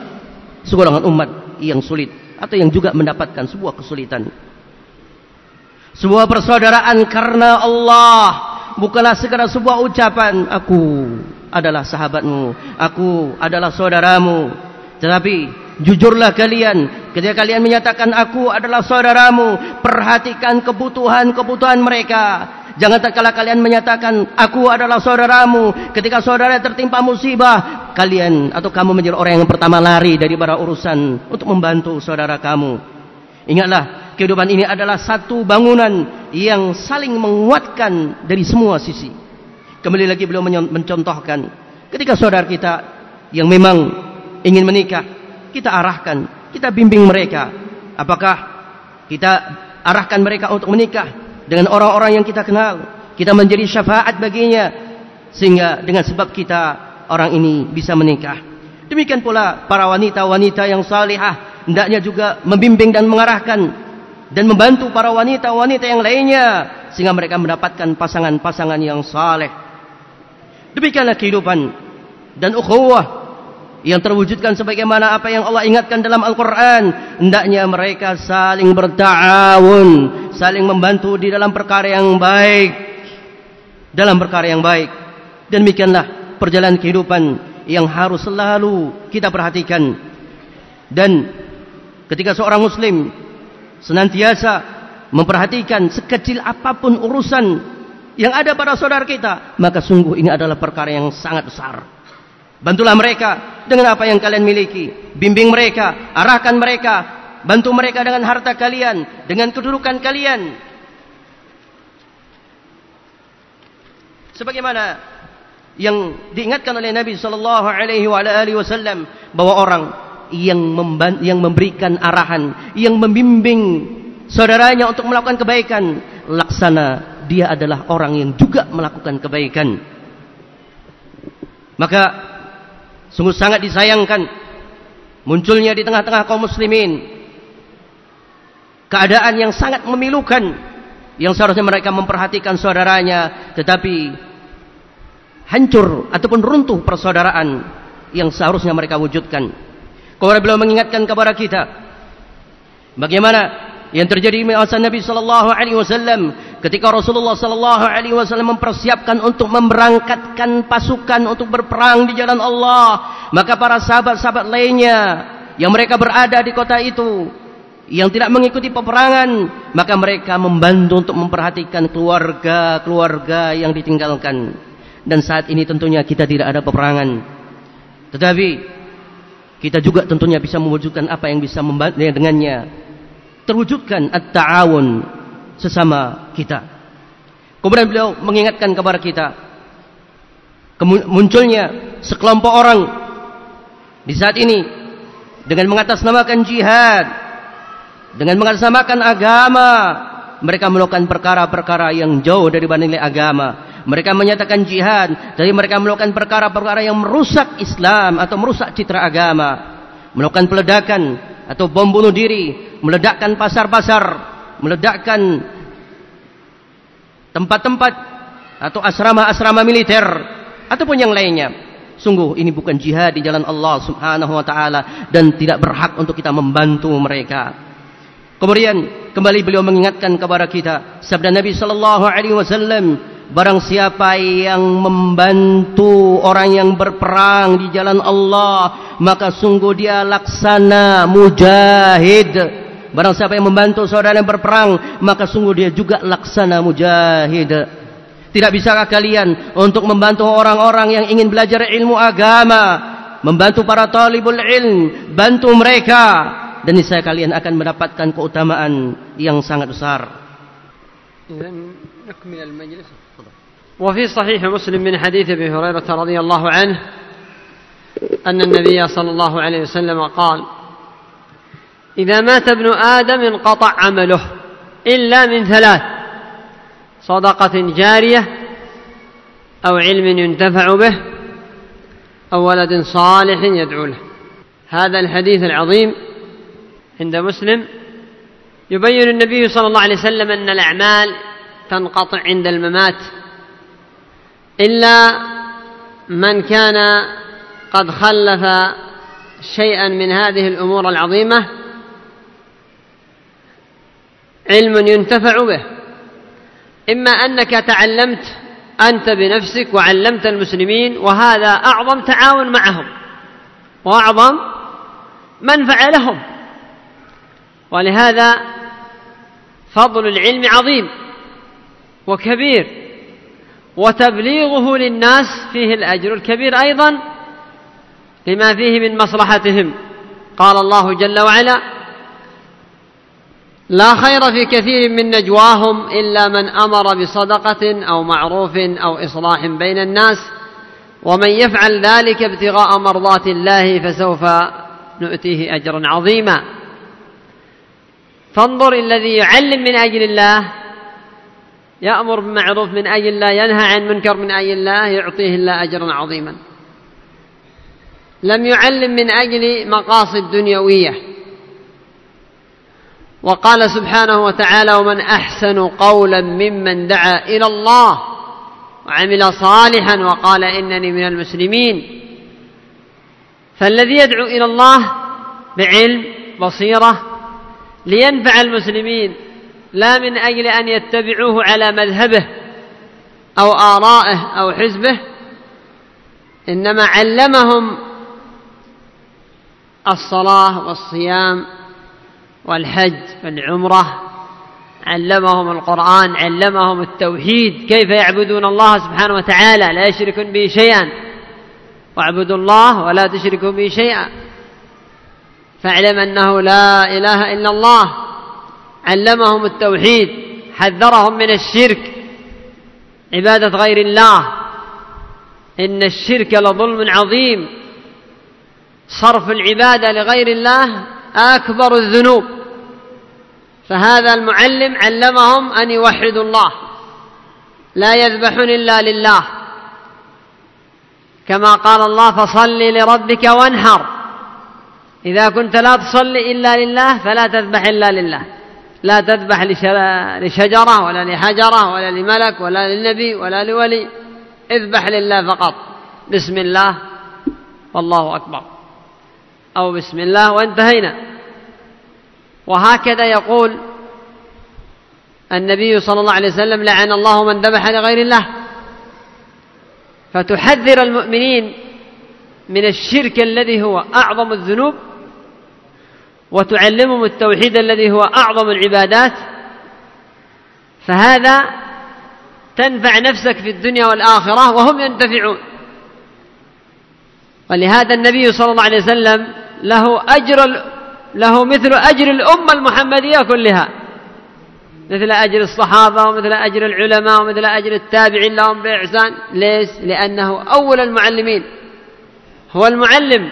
segolongan umat yang sulit atau yang juga mendapatkan sebuah kesulitan sebuah persaudaraan karena Allah bukanlah segera sebuah ucapan aku adalah sahabatmu, aku adalah saudaramu. Tetapi jujurlah kalian ketika kalian menyatakan aku adalah saudaramu, perhatikan kebutuhan-kebutuhan mereka. Jangan tatkala kalian menyatakan aku adalah saudaramu ketika saudara tertimpa musibah, kalian atau kamu menjadi orang yang pertama lari dari para urusan untuk membantu saudara kamu. Ingatlah kehidupan ini adalah satu bangunan yang saling menguatkan dari semua sisi. Kembali lagi beliau mencontohkan ketika saudara kita yang memang ingin menikah, kita arahkan, kita bimbing mereka. Apakah kita arahkan mereka untuk menikah dengan orang-orang yang kita kenal. Kita menjadi syafaat baginya sehingga dengan sebab kita orang ini bisa menikah. Demikian pula para wanita-wanita yang salihah hendaknya juga membimbing dan mengarahkan dan membantu para wanita-wanita yang lainnya sehingga mereka mendapatkan pasangan-pasangan yang saleh. Demikianlah kehidupan dan ukhuwah yang terwujudkan sebagaimana apa yang Allah ingatkan dalam Al-Quran. Hendaknya mereka saling berta'awun, saling membantu di dalam perkara yang baik. Dalam perkara yang baik. Dan demikianlah perjalanan kehidupan yang harus selalu kita perhatikan. Dan ketika seorang muslim senantiasa memperhatikan sekecil apa pun urusan yang ada pada saudara kita, maka sungguh ini adalah perkara yang sangat besar. Bantulah mereka dengan apa yang kalian miliki. Bimbing mereka, arahkan mereka, bantu mereka dengan harta kalian, dengan kedudukan kalian. Sebagaimana yang diingatkan oleh Nabi sallallahu alaihi wasallam bahwa orang yang yang memberikan arahan, yang membimbing saudaranya untuk melakukan kebaikan, laksana dia adalah orang yang juga melakukan kebaikan. Maka Sungguh sangat disayangkan munculnya di tengah-tengah kaum muslimin keadaan yang sangat memilukan yang seharusnya mereka memperhatikan saudaranya tetapi hancur ataupun runtuh persaudaraan yang seharusnya mereka wujudkan. Kemudian beliau mengingatkan kepada kita bagaimana yang terjadi di masa Nabi sallallahu alaihi wasallam ketika Rasulullah sallallahu alaihi wasallam mempersiapkan untuk memberangkatkan pasukan untuk berperang di jalan Allah maka para sahabat-sahabat lainnya yang mereka berada di kota itu yang tidak mengikuti peperangan maka mereka membantu untuk memperhatikan keluarga-keluarga yang ditinggalkan. Dan saat ini tentunya kita tidak ada peperangan. Tetapi kita juga tentunya bisa mewujudkan apa yang bisa membantu dengannya terwujudkan at-ta'awun sesama kita. Kemudian beliau mengingatkan kepada kita munculnya sekelompok orang di saat ini dengan mengatasnamakan jihad, dengan mengatasnamakan agama, mereka melakukan perkara-perkara yang jauh dari nilai agama. Mereka menyatakan jihad, tapi mereka melakukan perkara-perkara yang merusak Islam atau merusak citra agama. Melakukan peledakan atau bom bunuh diri, meledakkan pasar-pasar, meledakkan tempat-tempat atau asrama-asrama militer ataupun yang lainnya. Sungguh ini bukan jihad di jalan Allah Subhanahu wa taala dan tidak berhak untuk kita membantu mereka. Kemudian kembali beliau mengingatkan kepada kita sabda Nabi sallallahu alaihi wasallam barang siapa yang membantu orang yang berperang di jalan Allah maka sungguh dia laksana mujahid Barang siapa yang membantu saudara yang berperang, maka sungguh dia juga laksana mujahid. Tidak bisakah kalian untuk membantu orang-orang yang ingin belajar ilmu agama, membantu para talibul ilm, bantu mereka dan niscaya kalian akan mendapatkan keutamaan yang sangat besar. وفي صحيح مسلم من حديث أبي هريرة رضي الله عنه أن النبي صلى الله عليه وسلم قال إذا مات ابن آدم انقطع عمله إلا من ثلاث صدقة جارية أو علم ينتفع به أو ولد صالح يدعو له. هذا الحديث العظيم عند مسلم. يبين النبي صلى الله عليه وسلم أن الأعمال تنقطع عند الممات. إلا من كان قد خلف شيئا من هذه الأمور العظيمة علم ينتفع به. إما أنك تعلمت أنت بنفسك وعلمت المسلمين وهذا أعظم تعاون معهم وأعظم منفعة لهم. ولهذا فضل العلم عظيم وكبير. وتبليغه للناس فيه الأجر الكبير أيضا لما فيه من مصلحتهم. قال الله جل وعلا لا خير في كثير من نجواهم إلا من أمر بصدقة أو معروف أو إصلاح بين الناس ومن يفعل ذلك ابتغاء مرضات الله فسوف نؤتيه أجرا عظيما. فانظر الذي يعلم من أجل الله يأمر بالمعروف من أجل الله ينهى عن منكر من أجل الله يعطيه الله أجرا عظيما. لم يعلم من أجل مقاصد دنيوية. وقال سبحانه وتعالى ومن أحسن قولا ممن دعا إلى الله وعمل صالحا وقال إنني من المسلمين فالذي يدعو إلى الله بعلم بصيرة لينفع المسلمين لا من أجل أن يتبعوه على مذهبه أو آرائه أو حزبه إنما علمهم الصلاة والصيام والحج والعمرة علمهم القرآن علمهم التوحيد كيف يعبدون الله سبحانه وتعالى؟ لا يشركون به شيئا. واعبدوا الله ولا تشركوا به شيئا. فاعلم أنه لا إله إلا الله. علمهم التوحيد حذرهم من الشرك. عبادة غير الله. إن الشرك لظلم عظيم. صرف العبادة لغير الله أكبر الذنوب. فهذا المعلم علمهم أن يوحدوا الله. لا يذبحون إلا لله. كما قال الله فصل لربك وانحر. إذا كنت لا تصلي إلا لله فلا تذبح إلا لله. لا تذبح لشجرة ولا لحجرة ولا لملك ولا للنبي ولا لولي اذبح لله فقط. بسم الله. والله أكبر. أو بسم الله وانتهينا. وهكذا يقول النبي صلى الله عليه وسلم لعن الله من ذبح لغير الله. فتحذر المؤمنين من الشرك الذي هو أعظم الذنوب وتعلمهم التوحيد الذي هو أعظم العبادات فهذا تنفع نفسك في الدنيا والآخرة وهم ينتفعون. ولهذا النبي صلى الله عليه وسلم له أجر له مثل أجر الأمة المحمدية كلها. مثل أجر الصحابة ومثل أجر العلماء ومثل أجر التابعين لهم بإحسان. ليش؟ لأنه أول المعلمين. هو المعلم.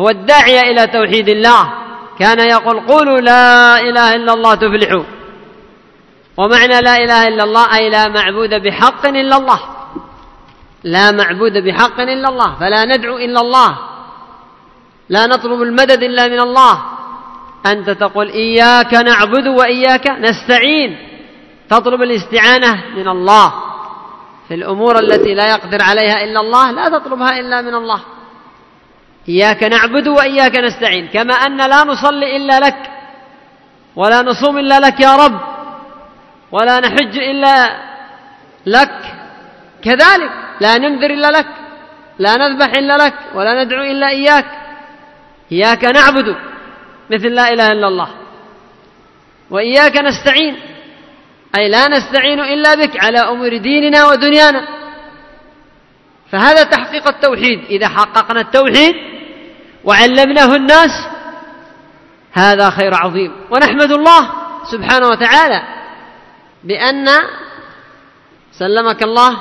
هو الداعية إلى توحيد الله. كان يقول قولوا لا إله إلا الله تفلحوا. ومعنى لا إله إلا الله أي لا معبود بحق إلا الله. لا معبود بحق إلا الله. فلا ندعو إلا الله. لا نطلب المدد إلا من الله. أنت تقول إياك نعبد وإياك نستعين. تطلب الاستعانة من الله. في الأمور التي لا يقدر عليها إلا الله لا تطلبها إلا من الله. إياك نعبد وإياك نستعين كما أن لا نصلي إلا لك ولا نصوم إلا لك يا رب ولا نحج إلا لك كذلك لا ننذر إلا لك لا نذبح إلا لك ولا ندعو إلا إياك إياك نعبد مثل لا إله إلا الله وإياك نستعين أي لا نستعين إلا بك على أمور ديننا ودنيانا. فهذا تحقيق التوحيد. إذا حققنا التوحيد وعلمناه الناس هذا خير عظيم. ونحمد الله سبحانه وتعالى بأن سلمك الله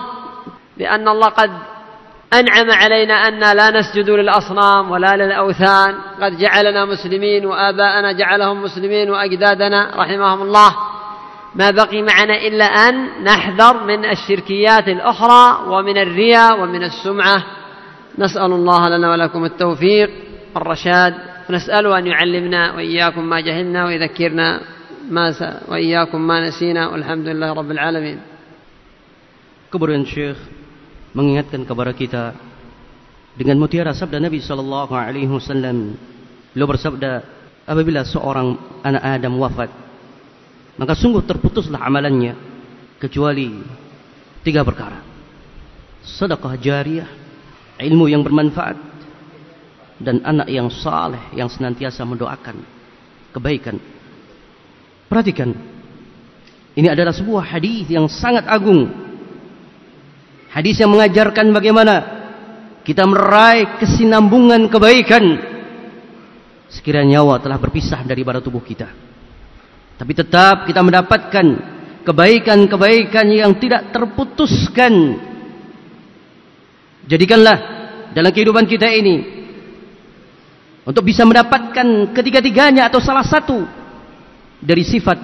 بأن الله قد أنعم علينا أن لا نسجد للأصنام ولا للأوثان. قد جعلنا مسلمين وآباءنا جعلهم مسلمين وأجدادنا رحمهم الله. ما بقي معنا إلا أن نحذر من الشركيات الأخرى ومن الرياء ومن السمعة. نسأل الله لنا ولكم التوفيق الرشاد. ونسأله أن يعلمنا وإياكم ما جهلنا ويذكرنا ما س... وإياكم ما نسينا والحمد لله رب العالمين. Kemudian Syekh mengingatkan kepada kita dengan mutiara sabda Nabi sallallahu alaihi wasallam. Beliau bersabda, apabila seorang anak Adam wafat, maka sungguh terputuslah amalannya kecuali tiga perkara. Sedekah jariyah, ilmu yang bermanfaat dan anak yang saleh yang senantiasa mendoakan kebaikan. Perhatikan. Ini adalah sebuah hadis yang sangat agung Hadis yang mengajarkan bagaimana kita meraih kesinambungan kebaikan sekiranya nyawa telah berpisah dari badan tubuh kita. Tapi tetap kita mendapatkan kebaikan-kebaikan yang tidak terputuskan. Jadikanlah dalam kehidupan kita ini untuk bisa mendapatkan ketiga-tiganya atau salah satu dari sifat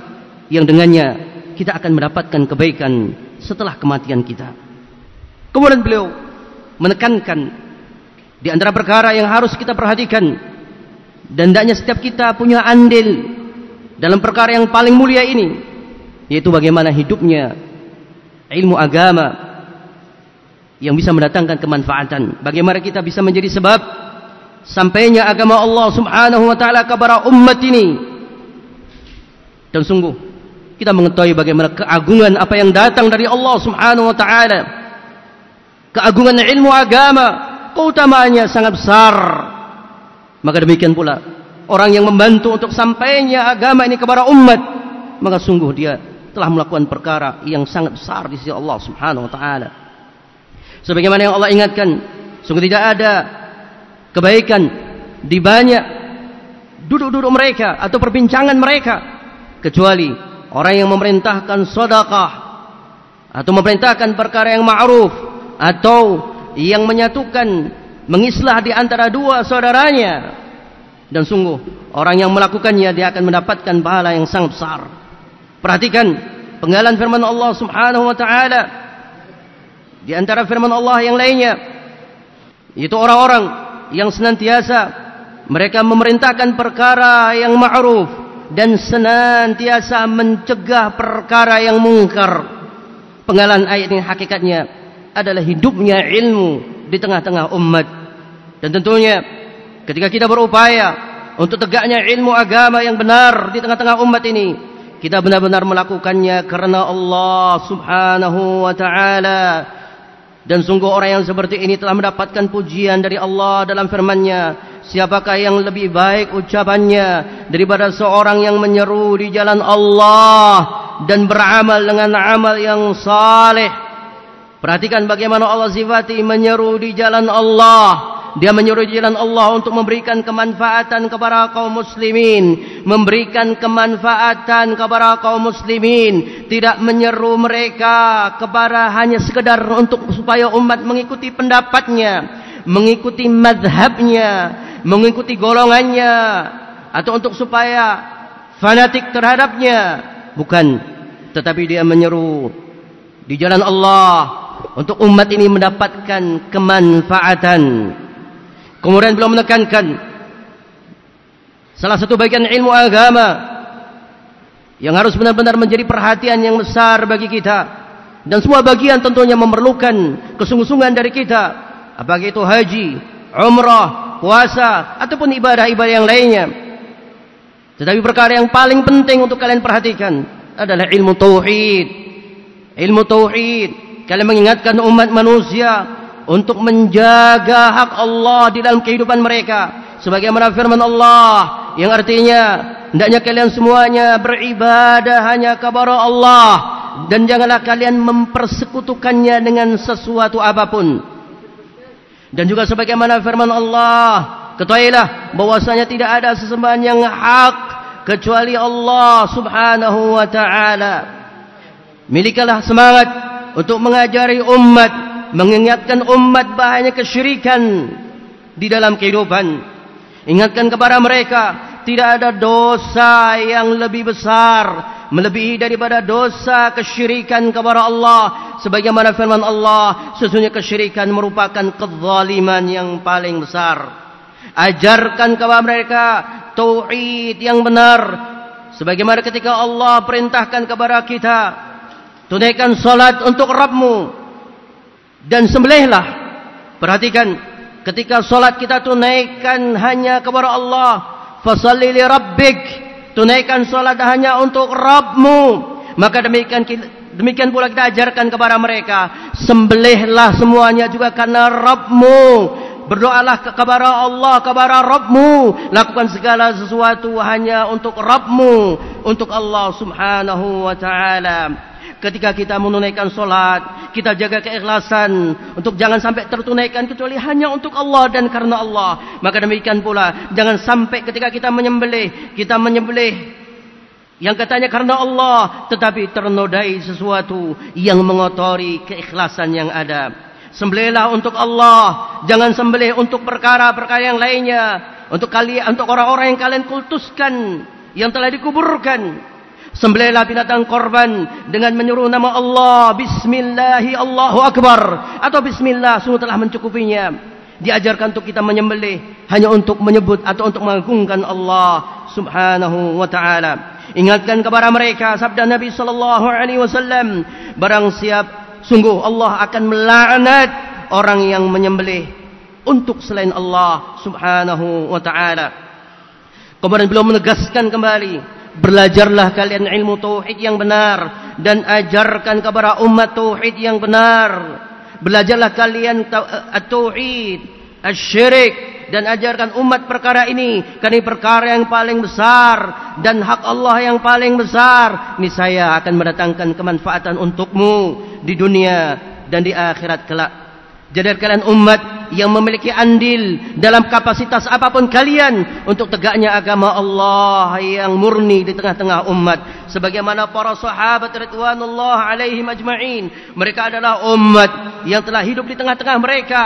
yang dengannya kita akan mendapatkan kebaikan setelah kematian kita. Kemudian beliau menekankan di antara perkara yang harus kita perhatikan dan hendaknya setiap kita punya andil dalam perkara yang paling mulia ini yaitu bagaimana hidupnya ilmu agama yang bisa mendatangkan kemanfaatan. Bagaimana kita bisa menjadi sebab sampainya agama Allah Subhanahu wa taala kepada umat ini. Dan sungguh kita mengetahui bagaimana keagungan apa yang datang dari Allah Subhanahu wa taala. Keagungan ilmu agama, keutamaannya sangat besar. Maka demikian pula orang yang membantu untuk sampainya agama ini kepada umat, maka sungguh dia telah melakukan perkara yang sangat besar di sisi Allah Subhanahu wa taala. Sebagaimana yang Allah ingatkan, sungguh tidak ada kebaikan di banyak duduk-duduk mereka atau perbincangan mereka kecuali orang yang memerintahkan sedekah atau memerintahkan perkara yang ma'ruf atau yang menyatukan mengislah di antara dua saudaranya dan sungguh orang yang melakukannya dia akan mendapatkan pahala yang sangat besar perhatikan penggalan firman Allah Subhanahu wa taala di antara firman Allah yang lainnya itu orang-orang yang senantiasa mereka memerintahkan perkara yang ma'ruf dan senantiasa mencegah perkara yang mungkar. Penggalan ayat ini hakikatnya adalah hidupnya ilmu di tengah-tengah umat. Dan tentunya ketika kita berupaya untuk tegaknya ilmu agama yang benar di tengah-tengah umat ini, kita benar-benar melakukannya karena Allah Subhanahu wa taala dan sungguh orang yang seperti ini telah mendapatkan pujian dari Allah dalam firman-Nya. Siapakah yang lebih baik ucapannya daripada seorang yang menyeru di jalan Allah dan beramal dengan amal yang saleh. Perhatikan bagaimana Allah sifati menyeru di jalan Allah. Dia menyuruh jalan Allah untuk memberikan kemanfaatan kepada kaum muslimin, memberikan kemanfaatan kepada kaum muslimin, tidak menyeru mereka kepada hanya sekedar untuk supaya umat mengikuti pendapatnya, mengikuti madhabnya, mengikuti golongannya, atau untuk supaya fanatik terhadapnya, bukan, tetapi dia menyeru di jalan Allah untuk umat ini mendapatkan kemanfaatan Kemudian beliau menekankan salah satu bagian ilmu agama yang harus benar-benar menjadi perhatian yang besar bagi kita dan semua bagian tentunya memerlukan kesungguh-sungguhan dari kita apakah itu haji, umrah, puasa ataupun ibadah-ibadah yang lainnya. Tetapi perkara yang paling penting untuk kalian perhatikan adalah ilmu tauhid. Ilmu tauhid. Kalian mengingatkan umat manusia untuk menjaga hak Allah di dalam kehidupan mereka. Sebagaimana firman Allah yang artinya hendaknya kalian semuanya beribadah hanya kepada Allah dan janganlah kalian mempersekutukannya dengan sesuatu apa pun. Dan juga sebagaimana firman Allah ketahuilah bahwasanya tidak ada sesembahan yang hak kecuali Allah Subhanahu wa taala. Milikilah semangat untuk mengajari umat mengingatkan umat bahayanya kesyirikan di dalam kehidupan. Ingatkan kepada mereka, tidak ada dosa yang lebih besar melebihi daripada dosa kesyirikan kepada Allah. Sebagaimana firman Allah sesungguhnya kesyirikan merupakan kezaliman yang paling besar. Ajarkan kepada mereka tauhid yang benar. Sebagaimana ketika Allah perintahkan kepada kita tunaikan salat untuk Rabbmu dan sembelihlah. Perhatikan ketika solat kita tunaikan hanya kepada Allah. Fasalli li rabbik. Tunaikan solat hanya untuk Rabbmu. Maka demikian demikian pula kita ajarkan kepada mereka. Sembelihlah semuanya juga karena Rabbmu. Berdoalah kepada Allah, kepada Rabbmu. Lakukan segala sesuatu hanya untuk Rabbmu. Untuk Allah subhanahu wa ta'ala ketika kita menunaikan solat, kita jaga keikhlasan untuk jangan sampai tertunaikan kecuali hanya untuk Allah dan karena Allah. Maka demikian pula, jangan sampai ketika kita menyembelih, kita menyembelih yang katanya karena Allah, tetapi ternodai sesuatu yang mengotori keikhlasan yang ada. Sembelihlah untuk Allah, jangan sembelih untuk perkara-perkara yang lainnya, untuk kalian, untuk orang-orang yang kalian kultuskan, yang telah dikuburkan. Sembelihlah binatang korban dengan menyuruh nama Allah. Bismillahi Allahu Akbar. Atau Bismillah sungguh telah mencukupinya. Diajarkan untuk kita menyembelih. Hanya untuk menyebut atau untuk mengagungkan Allah subhanahu wa ta'ala. Ingatkan kepada mereka sabda Nabi sallallahu alaihi wasallam, barang siap sungguh Allah akan melaknat orang yang menyembelih untuk selain Allah subhanahu wa ta'ala. Kemudian beliau menegaskan kembali Belajarlah kalian ilmu tauhid yang benar dan ajarkan kepada umat tauhid yang benar. Belajarlah kalian eh, tauhid, syirik dan ajarkan umat perkara ini karena perkara yang paling besar dan hak Allah yang paling besar. Ini saya akan mendatangkan kemanfaatan untukmu di dunia dan di akhirat kelak. Jadi kalian umat yang memiliki andil dalam kapasitas apa pun kalian untuk tegaknya agama Allah yang murni di tengah-tengah umat. Sebagaimana para sahabat ridwanullah alaihi majma'in. Mereka adalah umat yang telah hidup di tengah-tengah mereka.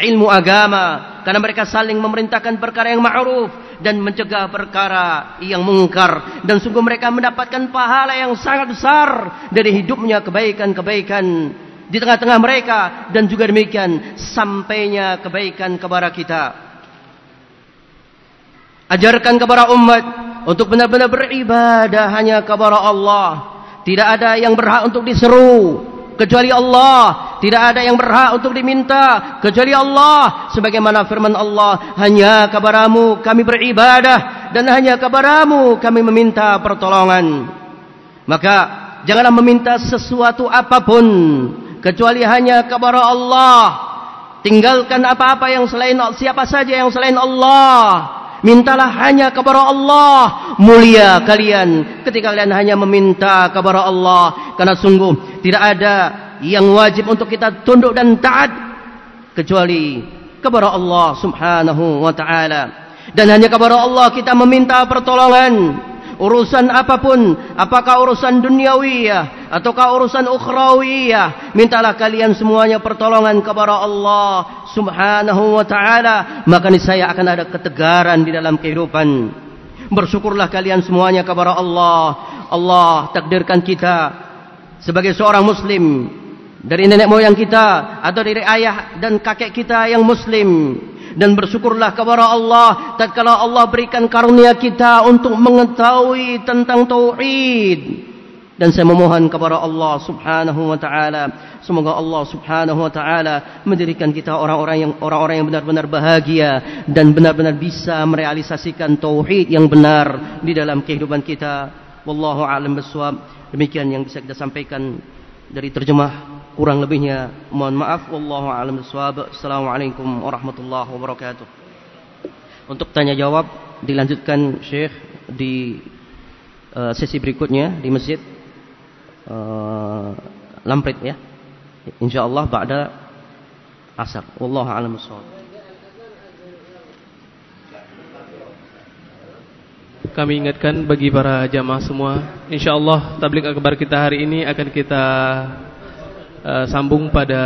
Ilmu agama. Karena mereka saling memerintahkan perkara yang ma'ruf. Dan mencegah perkara yang mungkar. Dan sungguh mereka mendapatkan pahala yang sangat besar. Dari hidupnya kebaikan-kebaikan di tengah-tengah mereka dan juga demikian sampainya kebaikan kepada kita. Ajarkan kepada umat untuk benar-benar beribadah hanya kepada Allah. Tidak ada yang berhak untuk diseru kecuali Allah. Tidak ada yang berhak untuk diminta kecuali Allah. Sebagaimana firman Allah, hanya kepadamu kami beribadah dan hanya kepadamu kami meminta pertolongan. Maka janganlah meminta sesuatu apa pun kecuali hanya kepada Allah. Tinggalkan apa-apa yang selain siapa saja yang selain Allah. Mintalah hanya kepada Allah. Mulia kalian ketika kalian hanya meminta kepada Allah. Karena sungguh tidak ada yang wajib untuk kita tunduk dan taat kecuali kepada Allah Subhanahu wa taala. Dan hanya kepada Allah kita meminta pertolongan urusan apapun, apakah urusan duniawiyah ataukah urusan ukhrawiyah, mintalah kalian semuanya pertolongan kepada Allah Subhanahu wa taala, maka niscaya akan ada ketegaran di dalam kehidupan. Bersyukurlah kalian semuanya kepada Allah. Allah takdirkan kita sebagai seorang muslim dari nenek moyang kita atau dari ayah dan kakek kita yang muslim dan bersyukurlah kepada Allah tatkala Allah berikan karunia kita untuk mengetahui tentang tauhid. Dan saya memohon kepada Allah Subhanahu wa taala semoga Allah Subhanahu wa taala menjadikan kita orang-orang yang orang-orang yang benar-benar bahagia dan benar-benar bisa merealisasikan tauhid yang benar di dalam kehidupan kita. Wallahu alam bisawab demikian yang bisa kita sampaikan dari terjemah kurang lebihnya mohon maaf. Wallahu alam bisawab assalamualaikum warahmatullahi wabarakatuh. Untuk tanya jawab dilanjutkan Syekh di uh, sesi berikutnya di masjid uh, Lamprit ya. Insyaallah ba'da asar. Wallahu alam bisawab Kami ingatkan bagi para jamaah semua, insyaallah tablik akbar kita hari ini akan kita uh, sambung pada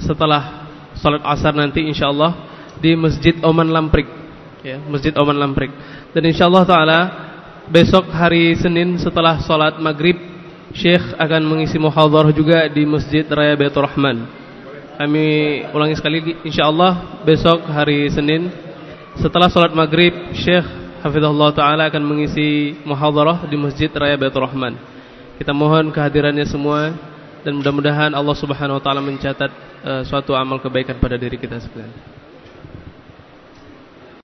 setelah salat asar nanti insyaallah di Masjid Oman Lamprik ya, Masjid Oman Lamprik. Dan insyaallah taala besok hari Senin setelah salat Maghrib Syekh akan mengisi muhadharah juga di Masjid Raya Baitur Rahman. Kami ulangi sekali insyaallah besok hari Senin setelah salat Maghrib Syekh Hafizahullah Ta'ala akan mengisi muhadharah di Masjid Raya Baitur Rahman Kita mohon kehadirannya semua dan mudah-mudahan Allah Subhanahu wa taala mencatat uh, suatu amal kebaikan pada diri kita sekalian.